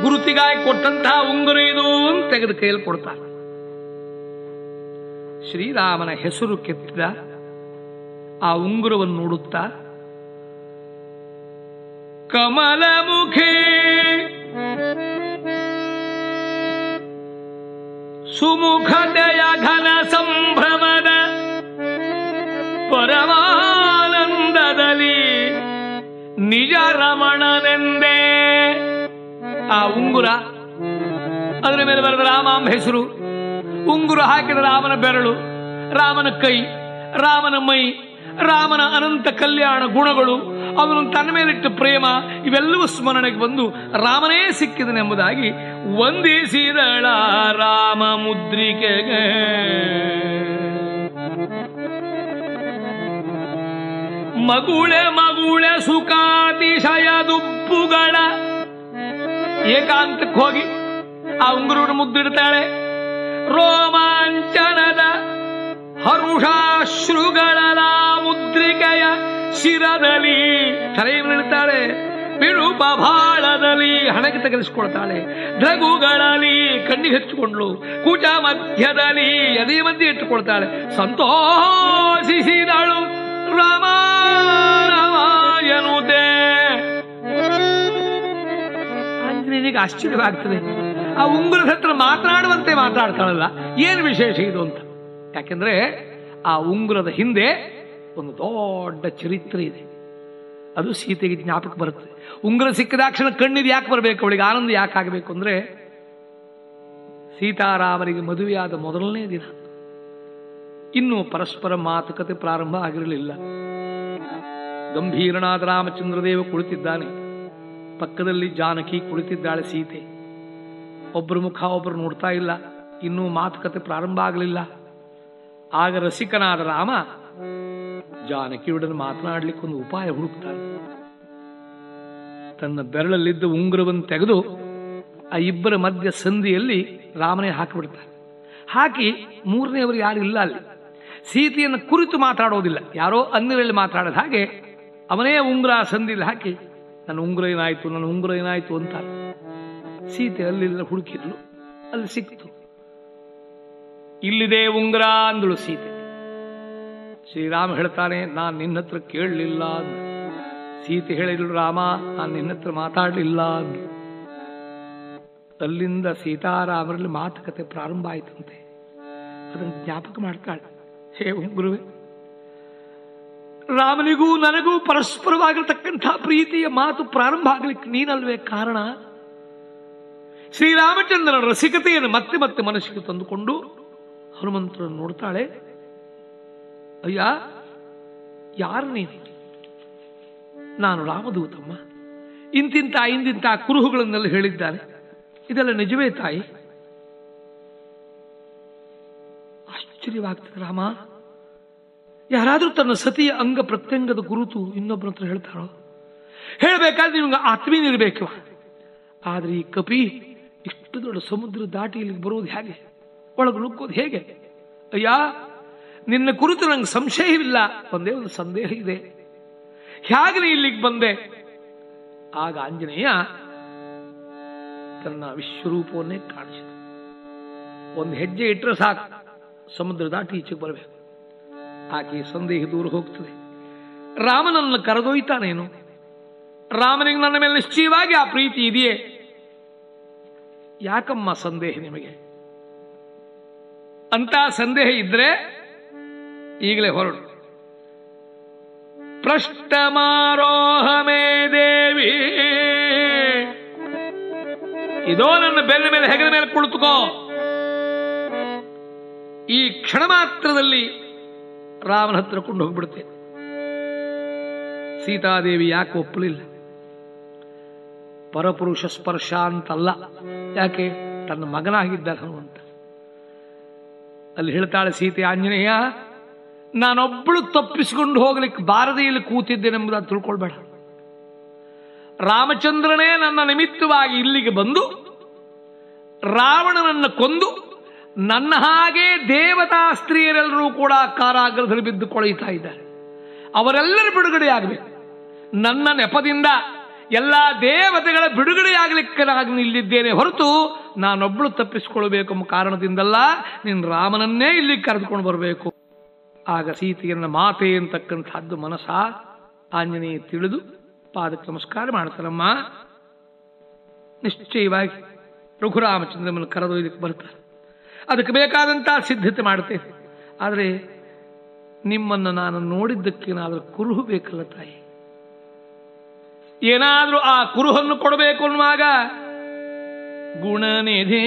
ಗುರುತಿಗಾಗಿ ಕೊಟ್ಟಂತಹ ಉಂಗುರ ಇದು ಅಂತ ತೆಗೆದು ಕೈಯಲ್ಲಿ ಕೊಡ್ತಾನೆ. ಶ್ರೀರಾಮನ ಹೆಸರು ಕೆತ್ತಿದ ಆ ಉಂಗುರವನ್ನು ನೋಡುತ್ತಾ, ಕಮಲಮುಖಿ ಸುಮುಖತೆಯ ಘನ ಸಂಭ್ರಮದ ಪರಮಾನಂದದಲ್ಲಿ ನಿಜ ರಮಣನೆಂದೇ. ಆ ಉಂಗುರ, ಅದರ ಮೇಲೆ ಬರೆದ ರಾಮಾಂಬ ಹೆಸರು. ಉಂಗುರ ಹಾಕಿದ ರಾಮನ ಬೆರಳು, ರಾಮನ ಕೈ, ರಾಮನ ಮೈ, ರಾಮನ ಅನಂತ ಕಲ್ಯಾಣ ಗುಣಗಳು, ಅವನು ತನ್ನ ಮೇಲಿಟ್ಟ ಪ್ರೇಮ, ಇವೆಲ್ಲವೂ ಸ್ಮರಣೆಗೆ ಬಂದು ರಾಮನೇ ಸಿಕ್ಕಿದನೆಂಬುದಾಗಿ ವಂದಿಸಿದಳ ರಾಮ ಮುದ್ರಿಕೆಗೆ. ಮಗುಳೆ ಮಗುಳೆ ಸುಖಾತಿಶಯ ದುಪ್ಪುಗಳ. ಏಕಾಂತಕ್ಕೆ ಹೋಗಿ ಆ ಉಂಗುರವನ್ನು ಮುದ್ದಿಡ್ತಾಳೆ. ರೋಮಾಂಚನದ ಹರುಷಾಶ್ರುಗಳ ಮುದ್ರಿಕೆಯ ಶಿರದಲ್ಲಿ. ತಲೆಯಲ್ಲಿಡ್ತಾಳೆ ಬಿಳುಪ ಬಾಳದಲ್ಲಿ ಹಣಕ್ಕೆ ತಗಲಿಸ್ಕೊಳ್ತಾಳೆ ದ್ರಗುಗಳಲ್ಲಿ ಕಣ್ಣಿಗೆ ಹಚ್ಚಿಕೊಂಡ್ಳು. ಕೂಟ ಮಧ್ಯದಲ್ಲಿ ಎದೆ ಮಂದಿ ಇಟ್ಟುಕೊಳ್ತಾಳೆ ಸಂತೋಷಿಸಿದಳು. ರಾಮ ರಾಮ ಎನ್ನುವುದೇ ಆಂಜನೇಯನಿಗೆ ಆಶ್ಚರ್ಯವಾಗ್ತದೆ. ಆ ಉಂಗುರದ ಹತ್ರ ಮಾತನಾಡುವಂತೆ ಮಾತಾಡ್ತಾಳಲ್ಲ. ಏನು ವಿಶೇಷ ಇದು ಅಂತ. ಯಾಕೆಂದ್ರೆ ಆ ಉಂಗುರದ ಹಿಂದೆ ಒಂದು ದೊಡ್ಡ ಚರಿತ್ರೆ ಇದೆ. ಅದು ಸೀತೆಗೆ ಜ್ಞಾಪಕ ಬರುತ್ತೆ. ಉಂಗುರ ಸಿಕ್ಕಿದಾಕ್ಷಣ ಕಣ್ಣಿದು ಯಾಕೆ ಬರಬೇಕು? ಅವಳಿಗೆ ಆನಂದ ಯಾಕೆ ಆಗಬೇಕು ಅಂದ್ರೆ ಸೀತಾರಾಮರಿಗೆ ಮದುವೆಯಾದ ಮೊದಲನೇ ದಿನ. ಇನ್ನು ಪರಸ್ಪರ ಮಾತುಕತೆ ಪ್ರಾರಂಭ ಆಗಿರಲಿಲ್ಲ. ಗಂಭೀರನಾದ ರಾಮಚಂದ್ರದೇವ ಕುಳಿತಿದ್ದಾನೆ. ಪಕ್ಕದಲ್ಲಿ ಜಾನಕಿ ಕುಳಿತಿದ್ದಾಳೆ ಸೀತೆ. ಒಬ್ಬರು ಮುಖ ಒಬ್ಬರು ನೋಡ್ತಾ ಇಲ್ಲ. ಇನ್ನೂ ಮಾತುಕತೆ ಪ್ರಾರಂಭ ಆಗಲಿಲ್ಲ. ಆಗ ರಸಿಕನಾದ ರಾಮ ಜಾನಕಿಯೊಡನೆ ಮಾತನಾಡಲಿಕ್ಕೊಂದು ಉಪಾಯ ಹುಡುಕ್ತಾನೆ. ತನ್ನ ಬೆರಳಲ್ಲಿದ್ದ ಉಂಗುರವನ್ನು ತೆಗೆದು ಆ ಇಬ್ಬರ ಮಧ್ಯ ಸಂಧಿಯಲ್ಲಿ ರಾಮನೇ ಹಾಕಿಬಿಡ್ತಾನೆ. ಹಾಕಿ ಮೂರನೆಯವರು ಯಾರು ಇಲ್ಲ ಅಲ್ಲಿ. ಸೀತೆಯನ್ನು ಕುರಿತು ಮಾತಾಡೋದಿಲ್ಲ. ಯಾರೋ ಅನ್ಯರಲ್ಲಿ ಮಾತಾಡೋದು ಹಾಗೆ ಅವನೇ ಉಂಗುರ ಸಂಧಿಯಲ್ಲಿ ಹಾಕಿ, ನನ್ನ ಉಂಗುರ ಏನಾಯಿತು? ನನ್ನ ಉಂಗುರ ಏನಾಯಿತು? ಅಂತ ಸೀತೆ ಅಲ್ಲಿಲ್ಲ ಹುಡುಕಿದ್ಲು. ಅಲ್ಲಿ ಸಿಕ್ತು. ಇಲ್ಲಿದೆ ಉಂಗುರ, ಅಂದಳು ಸೀತೆ. ಶ್ರೀರಾಮ ಹೇಳ್ತಾನೆ, ನಾನು ನಿನ್ನ ಹತ್ರ ಕೇಳಲಿಲ್ಲ, ಅಂದ. ಸೀತೆ ಹೇಳಿದಳು ರಾಮ, ನಾನು ನಿನ್ನ ಹತ್ರ ಮಾತಾಡಲಿಲ್ಲ ಅಲ್ಲಿಂದ ಸೀತಾರಾಮರಲ್ಲಿ ಮಾತುಕತೆ ಪ್ರಾರಂಭ ಆಯ್ತಂತೆ. ಅದನ್ನು ಜ್ಞಾಪಕ ಮಾಡ್ತಾಳೆ. ಹೇ ಗುರುವೆ, ರಾಮನಿಗೂ ನನಗೂ ಪರಸ್ಪರವಾಗಿರತಕ್ಕಂಥ ಪ್ರೀತಿಯ ಮಾತು ಪ್ರಾರಂಭ ಆಗಲಿಕ್ಕೆ ನೀನಲ್ವೇ ಕಾರಣ? ಶ್ರೀರಾಮಚಂದ್ರನ ರಸಿಕತೆಯನ್ನು ಮತ್ತೆ ಮತ್ತೆ ಮನಸ್ಸಿಗೆ ತಂದುಕೊಂಡು ಹನುಮಂತರನ್ನು ನೋಡ್ತಾಳೆ. ಅಯ್ಯ, ಯಾರು ನೀನು? ನಾನು ರಾಮದೂತಮ್ಮ. ಇಂತಿಂತ ಇಂದಿಂತ ಕುರುಹುಗಳನ್ನೆಲ್ಲ ಹೇಳಿದ್ದಾನೆ. ಇದೆಲ್ಲ ನಿಜವೇ ತಾಯಿ? ಆಶ್ಚರ್ಯವಾಗ್ತದೆ ರಾಮ. ಯಾರಾದರೂ ತನ್ನ ಸತಿಯ ಅಂಗ ಪ್ರತ್ಯಂಗದ ಗುರುತು ಇನ್ನೊಬ್ಬರ ಹತ್ರ ಹೇಳ್ತಾರೋ? ಹೇಳಬೇಕಾದ್ರೆ ನಿಮ್ಗೆ ಆತ್ಮೀನಿರ್ಬೇಕು ಆದ್ರೆ ಈ ಕಪಿ ಇಷ್ಟು ದೊಡ್ಡ ಸಮುದ್ರ ದಾಟಿ ಇಲ್ಲಿಗೆ ಬರೋದು ಹೇಗೆ? ಒಳಗೆ ನುಗ್ಗೋದು ಹೇಗೆ? ಅಯ್ಯ, ನಿನ್ನ ಕುರಿತು ನಂಗೆ ಸಂಶಯವಿಲ್ಲ. ಒಂದೇ ಒಂದು ಸಂದೇಹ ಇದೆ. ಹೇಗೆ ಇಲ್ಲಿಗೆ ಬಂದೆ. ಆಗ ಆಂಜನೇಯ ತನ್ನ ವಿಶ್ವರೂಪವನ್ನೇ ಕಾಣಿಸಿದ. ಒಂದು ಹೆಜ್ಜೆ ಇಟ್ಟರೆ ಸಾಕು, ಸಮುದ್ರ ದಾಟಿ ಈಚೆಗೆ ಬರಬೇಕು. ಆಕೆ ಸಂದೇಹ ದೂರ ಹೋಗ್ತದೆ. ರಾಮನನ್ನು ಕರೆದೊಯ್ತಾನೇನು? ರಾಮನಿಗೆ ನನ್ನ ಮೇಲೆ ನಿಶ್ಚಯವಾಗಿ ಆ ಪ್ರೀತಿ ಇದೆಯೇ? ಯಾಕಮ್ಮ ಸಂದೇಹ ನಿಮಗೆ? ಅಂತ ಸಂದೇಹ ಇದ್ರೆ ಈಗಲೇ ಹೊರಡು. ಪೃಷ್ಠಮಾರೋಹ ಮೇ ದೇವಿ. ಇದೋ ನನ್ನ ಬೆನ್ನ ಮೇಲೆ, ಹೆಗಲ ಮೇಲೆ ಕುಳಿತುಕೋ. ಈ ಕ್ಷಣ ಮಾತ್ರದಲ್ಲಿ ರಾಮನ ಹತ್ರ ಕೊಂಡು ಹೋಗ್ಬಿಡುತ್ತೆ. ಸೀತಾದೇವಿ ಯಾಕೆ ಒಪ್ಪಲಿಲ್ಲ? ಪರಪುರುಷ ಸ್ಪರ್ಶ ಅಂತಲ್ಲ ಯಾಕೆ? ತನ್ನ ಮಗನಾಗಿದ್ದ ಹನುಮಂತ ಅಲ್ಲಿ ಹೇಳ್ತಾಳೆ, ಸೀತೆ ಆಂಜನೇಯ ನಾನೊಬ್ಬಳು ತಪ್ಪಿಸಿಕೊಂಡು ಹೋಗ್ಲಿಕ್ಕೆ ಬಾರದೆಯಲ್ಲಿ ಕೂತಿದ್ದೇನೆಂಬುದಾಗಿ ತಿಳ್ಕೊಳ್ಬೇಡ. ರಾಮಚಂದ್ರನೇ ನನ್ನ ನಿಮಿತ್ತವಾಗಿ ಇಲ್ಲಿಗೆ ಬಂದು ರಾವಣನನ್ನು ಕೊಂದು, ನನ್ನ ಹಾಗೆ ದೇವತಾ ಸ್ತ್ರೀಯರೆಲ್ಲರೂ ಕೂಡ ಕಾರಾಗೃಹದಲ್ಲಿ ಬಿದ್ದು ಕೊಳೆಯುತ್ತಾ ಇದ್ದಾರೆ. ಅವರೆಲ್ಲರೂ ಬಿಡುಗಡೆಯಾಗಬೇಕು. ನನ್ನ ನೆಪದಿಂದ ಎಲ್ಲ ದೇವತೆಗಳ ಬಿಡುಗಡೆಯಾಗಲಿಕ್ಕೆ ನಾನು ಇಲ್ಲಿದ್ದೇನೆ ಹೊರತು ನಾನೊಬ್ಬಳು ತಪ್ಪಿಸಿಕೊಳ್ಬೇಕು ಎಂಬ ಕಾರಣದಿಂದಲ್ಲ, ನೀನು ರಾಮನನ್ನೇ ಇಲ್ಲಿ ಕರೆದುಕೊಂಡು ಬರಬೇಕು. ಆಗ ಸೀತೆಯನ್ನ ಮಾತೆ ಅಂತಕ್ಕಂಥದ್ದು ಮನಸ ಆಂಜನೇಯ ತಿಳಿದು ಪಾದಕ್ಕೆ ನಮಸ್ಕಾರ ಮಾಡ್ತಾರಮ್ಮ. ನಿಶ್ಚಯವಾಗಿ ರಘುರಾಮಚಂದ್ರಮನ್ನು ಕರೆದೊಯ್ದಕ್ಕೆ ಬರ್ತಾರೆ. ಅದಕ್ಕೆ ಬೇಕಾದಂತಹ ಸಿದ್ಧತೆ ಮಾಡ್ತೇನೆ. ಆದರೆ ನಿಮ್ಮನ್ನು ನಾನು ನೋಡಿದ್ದಕ್ಕೇನಾದರೂ ಕುರುಹು ಬೇಕಲ್ಲ ತಾಯಿ? ಏನಾದರೂ ಆ ಕುರುಹನ್ನು ಕೊಡಬೇಕು ಅನ್ನುವಾಗ ಗುಣನಿಧಿ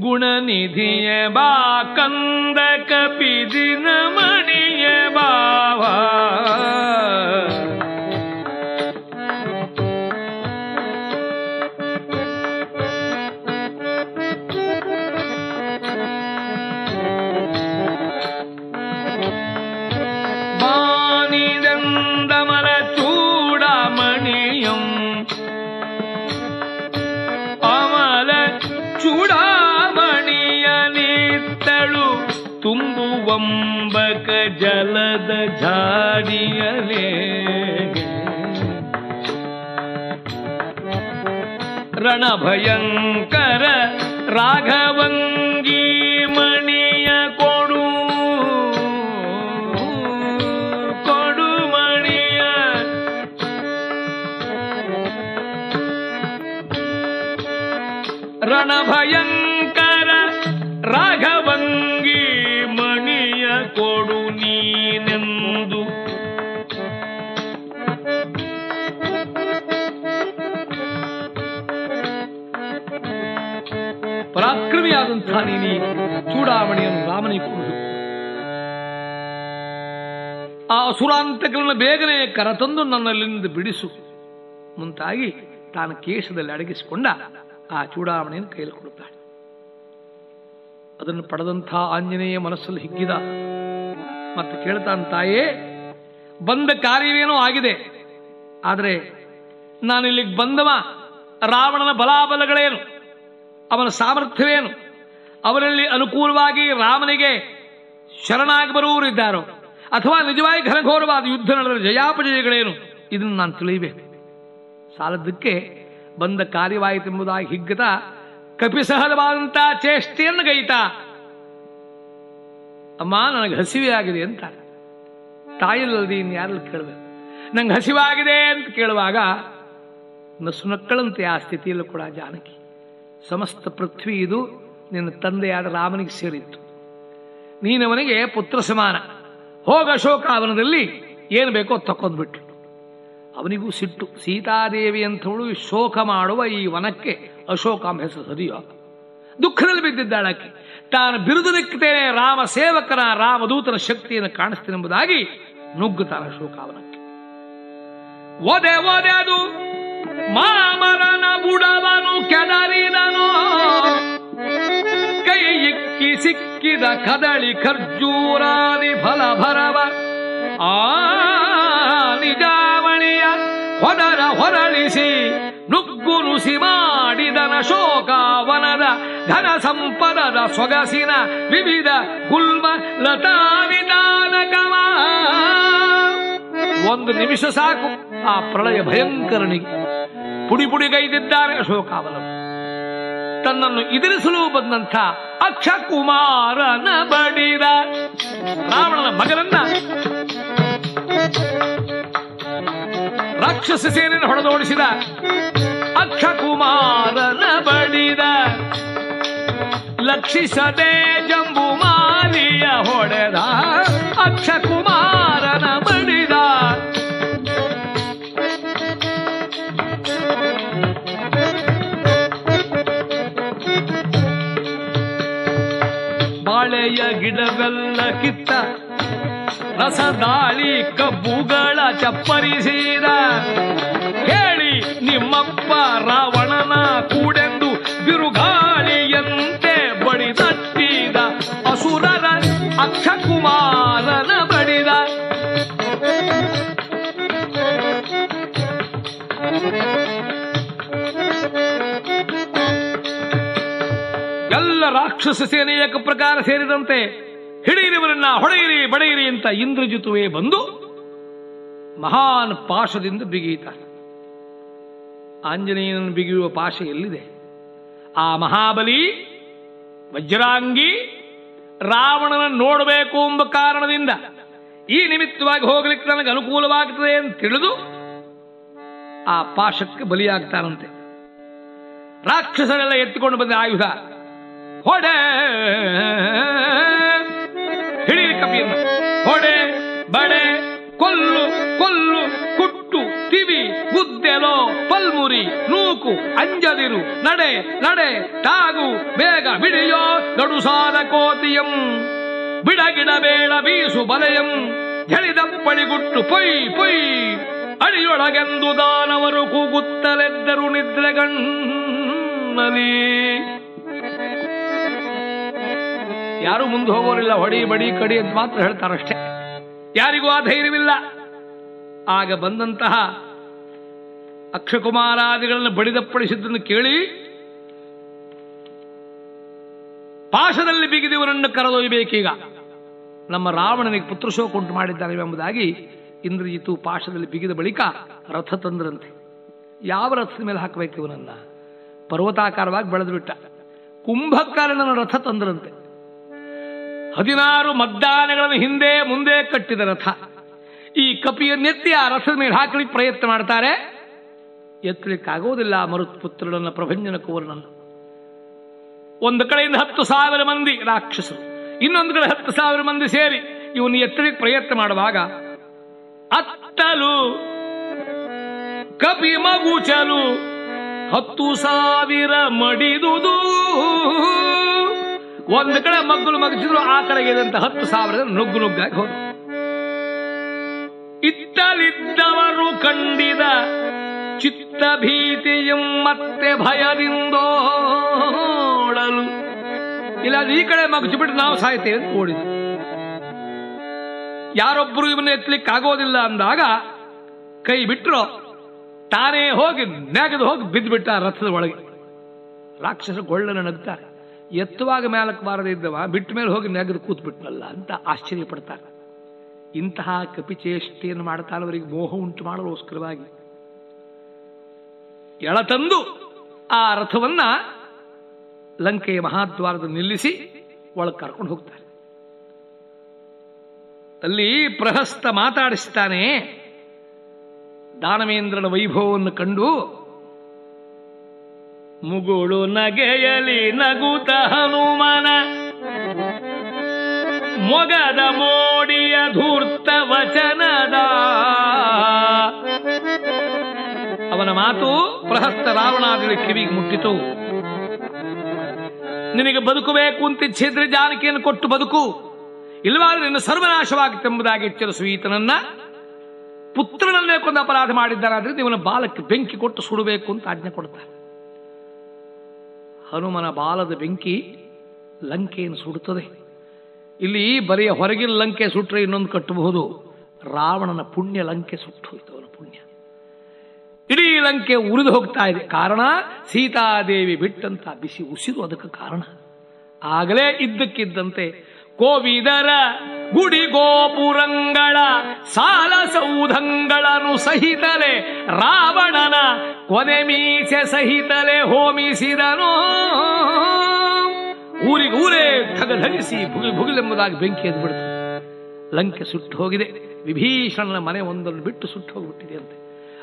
ಗುಣನಿಧಿಯ ಬಾ ಕಂದ ಕಪಿದಿನ ಮಣಿಯ ಬಾವ. म्बक जलदले रणभयङ्कर राघवं ಪರಾಕ್ರಮಿಯಾದಂತಹ ನೀನಿ ಚೂಡಾಮಣಿಯನ್ನು ರಾಮನಿಗೆ ಕೊಡುದು ಆ ಅಸುರಾಂತಗಳನ್ನು ಬೇಗನೆ ಕರತಂದು ನನ್ನಲ್ಲಿಂದ ಬಿಡಿಸು. ಮುಂತಾಗಿ ತಾನು ಕೇಶದಲ್ಲಿ ಅಡಗಿಸಿಕೊಂಡ ಆ ಚೂಡಾಮಣಿಯನ್ನು ಕೈಯಲ್ಲಿ ಕೊಡುತ್ತಾಳೆ. ಅದನ್ನು ಪಡೆದಂಥ ಆಂಜನೇಯ ಮನಸ್ಸಲ್ಲಿ ಹಿಗ್ಗಿದ. ಮತ್ತು ಕೇಳ್ತಾನ, ತಾಯೇ, ಬಂದ ಕಾರ್ಯವೇನೋ ಆಗಿದೆ. ಆದರೆ ನಾನು ಇಲ್ಲಿಗೆ ಬಂದವ ರಾವಣನ ಬಲಾಬಲಗಳೇನು? ಅವನ ಸಾಮರ್ಥ್ಯವೇನು? ಅವರಲ್ಲಿ ಅನುಕೂಲವಾಗಿ ರಾಮನಿಗೆ ಶರಣಾಗಿ ಬರುವವರಿದ್ದಾರೋ ಅಥವಾ ನಿಜವಾಗಿ ಘನಘೋರವಾದ ಯುದ್ಧ ನಡೆದ ಜಯಾಪಜಯಗಳೇನು? ಇದನ್ನು ನಾನು ತಿಳಿಯಬೇಕು. ಸಾಲದಕ್ಕೆ ಬಂದ ಕಾರ್ಯವಾಯಿತೆಂಬುದಾಗಿ ಹಿಗ್ಗತ ಕಪಿಸಹಲವಾದಂಥ ಚೇಷ್ಟೆಯನ್ನು ಗೈತ, ಅಮ್ಮ, ನನಗೆ ಹಸಿವೆ ಆಗಿದೆ ಅಂತ ತಾಯಿಲ್ಲದೆ ಇನ್ನು ಯಾರಲ್ಲಿ ಕೇಳಬೇಕು? ನಂಗೆ ಹಸಿವಾಗಿದೆ ಅಂತ ಕೇಳುವಾಗ, ನಸುನಕ್ಕಳಂತೆ ಆ ಸ್ಥಿತಿಯಲ್ಲೂ ಕೂಡ ಜಾನಕಿ, ಸಮಸ್ತ ಪೃಥ್ವಿ ಇದು ನಿನ್ನ ತಂದೆಯಾದ ರಾಮನಿಗೆ ಸೇರಿತ್ತು. ನೀನವನಿಗೆ ಪುತ್ರ ಸಮಾನ. ಹೋಗ ಅಶೋಕ ಅವನದಲ್ಲಿ ಏನು ಬೇಕೋ ತಕ್ಕೊಂಡ್ಬಿಟ್ಟು ಅವನಿಗೂ ಸಿಟ್ಟು. ಸೀತಾದೇವಿ ಅಂಥವಳು ಶೋಕ ಮಾಡುವ ಈ ವನಕ್ಕೆ ಅಶೋಕ ಹೆಸರು ಸರಿಯೋ? ದುಃಖದಲ್ಲಿ ಬಿದ್ದಿದ್ದಾಳಕ್ಕೆ ತಾನು ಬಿರುದಲಿಕ್ತೇನೆ ರಾಮ ಸೇವಕನ, ರಾಮದೂತನ ಶಕ್ತಿಯನ್ನು ಕಾಣಿಸ್ತೇನೆಂಬುದಾಗಿ ನುಗ್ಗುತ್ತಾನೆ ಓದೆ ಒದೆ ಒದೆದು ಮಾಮರನ ಬುಡವನು ಕೆದರಿದನೋ. ಇಕ್ಕಿ ಸಿಕ್ಕಿದ ಕದಳಿ ಖರ್ಜೂರಾದಿ ಫಲ ಭರವ ಆ ನಿಜಾವಳಿಯ ಹೊದರ ಹೊರಳಿಸಿ ನುಗ್ಗು ನುಸಿ ಮಾಡಿದನ ಶೋಕಾವನದ ಧನ ಸಂಪದದ ಸೊಗಸಿನ ವಿವಿಧ ಗುಲ್ಮ ಲತಾ ಲತಾನಿದಾನಕವ. ಒಂದು ನಿಮಿಷ ಸಾಕು, ಆ ಪ್ರಳಯ ಭಯಂಕರನಿಗೆ. ಪುಡಿ ಪುಡಿಗೈದಿದ್ದಾರೆ ಅಶೋಕಾವಲಂ ತನ್ನನ್ನು ಎದುರಿಸಲು ಬಂದಂಥ ಅಕ್ಷ ಕುಮಾರನ ಬಡಿದ ರಾವಣನ ಮಗನನ್ನ ರಾಕ್ಷಸ ಸೇನೆಯನ್ನು ಹೊಡೆದೋಡಿಸಿದ ಅಕ್ಷ ಕುಮಾರನ ಬಡಿದ ಲಕ್ಷಿಸದೆ ಜಂಬು ಮಾಲಿಯ ಹೊಡೆದ ಅಕ್ಷ ಕುಮಾರನ ಬಾಳೆಯ ಗಿಡವೆಲ್ಲ ಕಿತ್ತ ರಸದಾಳಿ ಕಬ್ಬುಗಳ ಚಪ್ಪರಿಸಿದ. ಹೇಳಿ ನಿಮ್ಮಪ್ಪ ರಾವಣನ ಕೂಡೆಂದು ಬಿರುಗಾಳಿಯಂತೆ ಬಡಿದಟ್ಟಿದ ಅಸುರರ ಅಕ್ಷಕುಮಾರನ ರಾಕ್ಷಸ ಸೇನೆ ಏಕ ಪ್ರಕಾರ ಸೇರಿದಂತೆ, ಹಿಡಿಯಿರಿವರನ್ನ ಹೊಡೆಯಿರಿ, ಬಡೆಯಿರಿ ಅಂತ ಇಂದ್ರಜಿತುವೆ ಬಂದು ಮಹಾನ್ ಪಾಶದಿಂದ ಬಿಗಿಯುತ್ತಾರೆ ಆಂಜನೇಯನನ್ನು ಬಿಗಿಯುವ ಪಾಶ ಎಲ್ಲಿದೆ? ಆ ಮಹಾಬಲಿ ವಜ್ರಾಂಗಿ ರಾವಣನ ನೋಡಬೇಕು ಎಂಬ ಕಾರಣದಿಂದ ಈ ನಿಮಿತ್ತವಾಗಿ ಹೋಗ್ಲಿಕ್ಕೆ ನನಗೆ ಅನುಕೂಲವಾಗುತ್ತದೆ ಅಂತ ತಿಳಿದು ಆ ಪಾಶಕ್ಕೆ ಬಲಿಯಾಗ್ತಾನಂತೆ. ರಾಕ್ಷಸರೆಲ್ಲ ಎತ್ತಿಕೊಂಡು ಬಂದ ಆಯುಧ ಹೊಡೆ. ಹಿಡಿಯಿರಿ ಕಪಿಯನ್ನು. ಹೊಡೆ, ಬಡೆ, ಕೊಲ್ಲು ಕೊಲ್ಲು, ಕುಟ್ಟು ತಿವಿ ಗುದ್ದೆಲೋ ಪಲ್ಮುರಿ, ನೂಕು, ಅಂಜದಿರು, ನಡೆ ನಡೆ ತಾಗು ಬೇಗ ಬಿಡಿಯೋ ನಡುಸಾರ ಕೋತಿಯಂ. ಬಿಡಗಿಡ ಬೇಡ ಬೀಸು ಬಲೆಯಂ. ಹೇಳಿದಪ್ಪಳಿಗುಟ್ಟು ಪೊಯ್ ಪೊಯ್. ಅಡಿಯೊಳಗೆಂದು ದಾನವರು ಕೂಗುತ್ತಲೆದ್ದರು ನಿದ್ರೆಗಣ್ಣಲಿ ಯಾರು ಮುಂದೆ ಹೋಗೋರಿಲ್ಲ, ಹೊಡಿ, ಬಡಿ, ಕಡಿ ಅಂತ ಮಾತ್ರ ಹೇಳ್ತಾರಷ್ಟೇ. ಯಾರಿಗೂ ಆ ಧೈರ್ಯವಿಲ್ಲ. ಆಗ ಬಂದಂತಹ ಅಕ್ಷಕುಮಾರಾದಿಗಳನ್ನು ಬಡಿದಪ್ಪಡಿಸಿದ್ದನ್ನು ಕೇಳಿ, ಪಾಶದಲ್ಲಿ ಬಿಗಿದಿವರನ್ನು ಕರೆದೊಯ್ಯಬೇಕೀಗ. ನಮ್ಮ ರಾವಣನಿಗೆ ಪುತ್ರಶೋಕ ಉಂಟು ಮಾಡಿದ್ದಾನೆ ಎಂಬುದಾಗಿ ಇಂದ್ರಜಿತು ಪಾಶದಲ್ಲಿ ಬಿಗಿದ ಬಳಿಕ ರಥ ತಂದ್ರಂತೆ. ಯಾವ ರಥದ ಮೇಲೆ ಹಾಕಬೇಕು ಇವನನ್ನ? ಪರ್ವತಾಕಾರವಾಗಿ ಬೆಳೆದು ಬಿಟ್ಟ. ಕುಂಭಕರ್ಣನ ರಥ ತಂದ್ರಂತೆ. ಹದಿನಾರು ಮದ್ದಾನೆಗಳನ್ನು ಹಿಂದೆ ಮುಂದೆ ಕಟ್ಟಿದ ರಥ. ಈ ಕಪಿಯನ್ನೆತ್ತಿ ಆ ರಥದ ಮೇಲೆ ಹಾಕಲಿಕ್ಕೆ ಪ್ರಯತ್ನ ಮಾಡ್ತಾರೆ. ಎತ್ತಲಿಕ್ಕಾಗೋದಿಲ್ಲ ಮರುತ್ಪುತ್ರರನ್ನ ಪ್ರಭಂಜನ ಕೋರನನ್ನು ಒಂದು ಕಡೆಯಿಂದ ಹತ್ತು ಸಾವಿರ ಮಂದಿ ರಾಕ್ಷಸರು, ಇನ್ನೊಂದು ಕಡೆ ಹತ್ತು ಸಾವಿರ ಮಂದಿ ಸೇರಿ ಇವನು ಎತ್ತಲಿಕ್ಕೆ ಪ್ರಯತ್ನ ಮಾಡುವಾಗ ಅತ್ತಲು, ಕಪಿ ಮಗುಚಲು ಹತ್ತು ಸಾವಿರ ಮಡಿದುದು. ಒಂದು ಕಡೆ ಮಗ್ಗುಲು ಮಗಿಸಿದ್ರು ಆ ಕಡೆಗೆ ಇದಂತ ಹತ್ತು ಸಾವಿರ ನುಗ್ಗು ನುಗ್ಗಾಗಿ ಹೋದ ಇತ್ತಲಿದ್ದವರು ಕಂಡಿದ ಚಿತ್ತ ಭೀತಿಯು ಮತ್ತೆ ಭಯದಿಂದೋಡಲು. ಇಲ್ಲ ಅದು ಈ ಕಡೆ ಬಿಟ್ಟು ನಾವು ಸಾಯ್ತೇವೆ ಅಂತ ಓಡಿದ್ರು. ಯಾರೊಬ್ಬರು ಇವನ್ನ ಎತ್ತಲಿಕ್ಕೆ ಆಗೋದಿಲ್ಲ ಅಂದಾಗ ಕೈ ಬಿಟ್ಟರು ತಾನೇ ಹೋಗಿ ನೆಗೆದು ಹೋಗಿ ಬಿದ್ದುಬಿಟ್ಟ ರಥದ ಒಳಗೆ. ರಾಕ್ಷಸರು ಗೊಳ್ಳನ ನಗ್ತಾರೆ. ಎತ್ತುವಾಗ ಮೇಲಕ್ಕೆ ಬಾರದೇ ಇದ್ದವ, ಬಿಟ್ಟ ಮೇಲೆ ಹೋಗಿ ನೆಗೆದು ಕೂತ್ ಬಿಟ್ನಲ್ಲ ಅಂತ ಆಶ್ಚರ್ಯ ಪಡ್ತಾರೆ. ಇಂತಹ ಕಪಿಚೇಷ್ಟೆಯನ್ನು ಮಾಡ್ತಾರೆ ಅವರಿಗೆ ಮೋಹ ಉಂಟು ಮಾಡಲೋಸ್ಕರವಾಗಿ ಎಳತಂದು ಆ ರಥವನ್ನ ಲಂಕೆಯ ಮಹಾದ್ವಾರದ ನಿಲ್ಲಿಸಿ ಒಳಗೆ ಕರ್ಕೊಂಡು ಹೋಗ್ತಾರೆ. ಅಲ್ಲಿ ಪ್ರಹಸ್ತ ಮಾತಾಡಿಸ್ತಾನೆ ದಾನವೇಂದ್ರನ ವೈಭವವನ್ನು ಕಂಡು ಮುಗುಳು ನಗೆಯಲಿ ನಗುತ ಹನುಮನ. ಮೊಗದ ಮೋಡಿಯ ಧೂರ್ತ ವಚನದ. ಅವನ ಮಾತು ಪ್ರಹಸ್ತ ರಾವಣಾದಿಗಳ ಕಿವಿಗೆ ಮುಟ್ಟಿತು. ನಿನಗೆ ಬದುಕಬೇಕು ಅಂತ ಇಚ್ಛಿದ್ರೆ ಜಾನಕಿಯನ್ನು ಕೊಟ್ಟು ಬದುಕು. ಇಲ್ಲವಾದ್ರೆ ನಿನ್ನ ಸರ್ವನಾಶವಾಗುತ್ತೆಂಬುದಾಗಿ ಎಚ್ಚರಿಸುವ ಈತನನ್ನ. ಪುತ್ರನನ್ನೇ ಕೊಂದು ಅಪರಾಧ ಮಾಡಿದ್ದಾರಾದ್ರೆ ಇವನ ಬಾಲಕ್ಕೆ ಬೆಂಕಿ ಕೊಟ್ಟು ಸುಡಬೇಕು ಅಂತ ಆಜ್ಞೆ ಕೊಡ್ತಾರೆ. ಹನುಮನ ಬಾಲದ ಬೆಂಕಿ ಲಂಕೆಯನ್ನು ಸುಡುತ್ತದೆ. ಇಲ್ಲಿ ಬರೆಯ ಹೊರಗಿನ ಲಂಕೆ ಸುಟ್ಟರೆ ಇನ್ನೊಂದು ಕಟ್ಟಬಹುದು. ರಾವಣನ ಪುಣ್ಯ ಲಂಕೆ ಸುಟ್ಟು ಹೋಯ್ತು ಅವನ ಪುಣ್ಯ. ಇಡೀ ಲಂಕೆ ಉರಿದು ಹೋಗ್ತಾ ಇದೆ. ಕಾರಣ ಸೀತಾದೇವಿ ಬಿಟ್ಟಂತ ಬಿಸಿ ಉಸಿರು ಅದಕ್ಕೆ ಕಾರಣ. ಆಗಲೇ ಇದ್ದಕ್ಕಿದ್ದಂತೆ ಕೋವಿದರ ಗುಡಿ ಗೋಪುರಂಗಳ ಸಾಲ ಸೌಧಂಗಳನ್ನು ಸಹಿತಲೆ ರಾವಣನ ಕೊನೆ ಮೀಸೆ ಸಹಿತಲೆ ಹೋಮಿಸಿದನು. ಊರಿಗೂರೇ ಊರೇ ಧಗಧಗಿಸಿ ಭುಗಿ ಭುಗಿಲೆಂಬುದಾಗಿ ಬೆಂಕಿ ಎದ್ದು ಬಿಡ್ತು. ಲಂಕೆ ಸುಟ್ಟು ಹೋಗಿದೆ. ವಿಭೀಷಣನ ಮನೆ ಒಂದನ್ನು ಬಿಟ್ಟು ಸುಟ್ಟು ಹೋಗ್ಬಿಟ್ಟಿದೆ ಅಂತೆ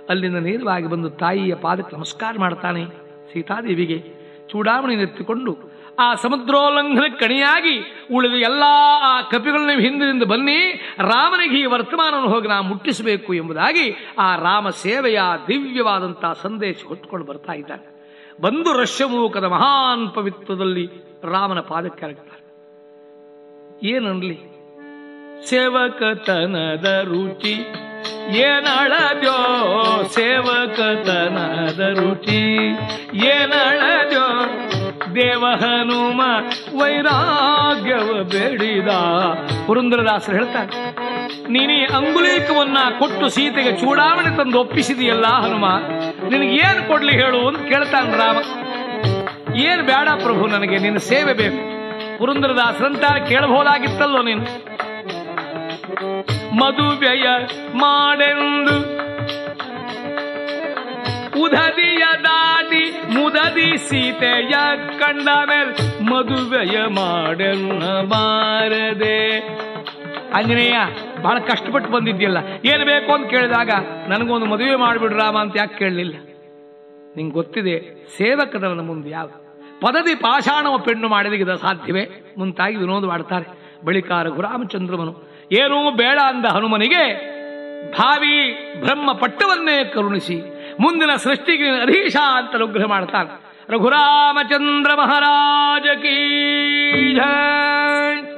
ಅಲ್ಲಿಂದ ನೇರವಾಗಿ ಬಂದು ತಾಯಿಯ ಪಾದಕ್ಕೆ ನಮಸ್ಕಾರ ಮಾಡ್ತಾನೆ ಸೀತಾದೇವಿಗೆ. ಚೂಡಾಮಣಿನೆತ್ತಿಕೊಂಡು ಆ ಸಮುದ್ರೋಲ್ಲಂಘನ ಕಣಿಯಾಗಿ ಉಳಿದ ಎಲ್ಲ ಆ ಕಪಿಗಳನ್ನ ಹಿಂದಿನಿಂದ ಬನ್ನಿ, ರಾಮನಿಗೆ ಈ ವರ್ತಮಾನವನ್ನು ಹೋಗಿ ನಾ ಮುಟ್ಟಿಸಬೇಕು ಎಂಬುದಾಗಿ ಆ ರಾಮ ಸೇವೆಯ ದಿವ್ಯವಾದಂತಹ ಸಂದೇಶ ಹೊತ್ತುಕೊಂಡು ಬರ್ತಾ ಇದ್ದಾನೆ. ಬಂದು ರಶ್ಯಮೂಕದ ಮಹಾನ್ ಪವಿತ್ರದಲ್ಲಿ ರಾಮನ ಪಾದಕ್ಕೆ ಅರಗ್ತಾರೆ ಏನನ್ಲಿ? ಸೇವಕತನದ ರುಚಿ, ಏನಳದ್ಯೋ ಸೇವಕತನದ ರುಚಿ, ಏನಳದ್ಯೋ ದೇವ ಹನುಮ ವೈರಾಗ್ಯವ ಬೇಡಿದ. ಪುರಂದರದಾಸರು ಹೇಳ್ತಾರೆ, ನೀನೇ ಅಂಗುಲೀಕವನ್ನ ಕೊಟ್ಟು ಸೀತೆಗೆ ಚೂಡಾವಣೆ ತಂದು ಒಪ್ಪಿಸಿದೆಯಲ್ಲ ಹನುಮ? ನಿನಗೆ ಏನು ಕೊಡ್ಲಿ ಹೇಳು ಅಂತ ಕೇಳ್ತಾನೆ ರಾಮ. ಏನು ಬೇಡ ಪ್ರಭು, ನನಗೆ ನಿನ್ನ ಸೇವೆ ಬೇಕು. ಪುರಂದರದಾಸರಂತಾರೆ ಕೇಳಬಹುದಾಗಿತ್ತಲ್ಲೋ ನೀನು? ಮದುವೆಯ ಮಾಡೆಂದು ಉದದಿಯ ದಾಟಿ ಮುದದಿ ಸೀತೆಯ ಕಂಡ ಮೇಲೆ ಮದುವೆಯ ಮಾಡಬಾರದೆ ಬಾರದೆ. ಆಂಜನೇಯ, ಬಹಳ ಕಷ್ಟಪಟ್ಟು ಬಂದಿದ್ದಿಲ್ಲ ಏನು ಬೇಕು ಅಂತ ಕೇಳಿದಾಗ, ನನಗೊಂದು ಮದುವೆ ಮಾಡಿಬಿಡು ರಾಮ ಅಂತ ಯಾಕೆ ಕೇಳಲಿಲ್ಲ. ನಿಂಗೆ ಗೊತ್ತಿದೆ ಸೇವಕದವನ ಮುಂದೆ ಯಾವ ಪದವಿ ಪಾಷಾಣವ ಪೆಣ್ಣು ಮಾಡಿದ ಸಾಧ್ಯವೇ? ಮುಂತಾಗಿ ವಿನೋದ ಮಾಡ್ತಾರೆ. ಬಳಿಕ ರಘುರಾಮಚಂದ್ರಮನು ಏನೂ ಬೇಡ ಅಂದ ಹನುಮನಿಗೆ, ಭಾವಿ ಬ್ರಹ್ಮ ಪಟ್ಟವನ್ನೇ ಕರುಣಿಸಿ ಮುಂದಿನ ಸೃಷ್ಟಿಗೆ ಅಧೀಶ ಅಂತ ಅನುಗ್ರಹ ಮಾಡ್ತಾನೆ. ರಘುರಾಮಚಂದ್ರ ಮಹಾರಾಜ ಕೀ ಜಯ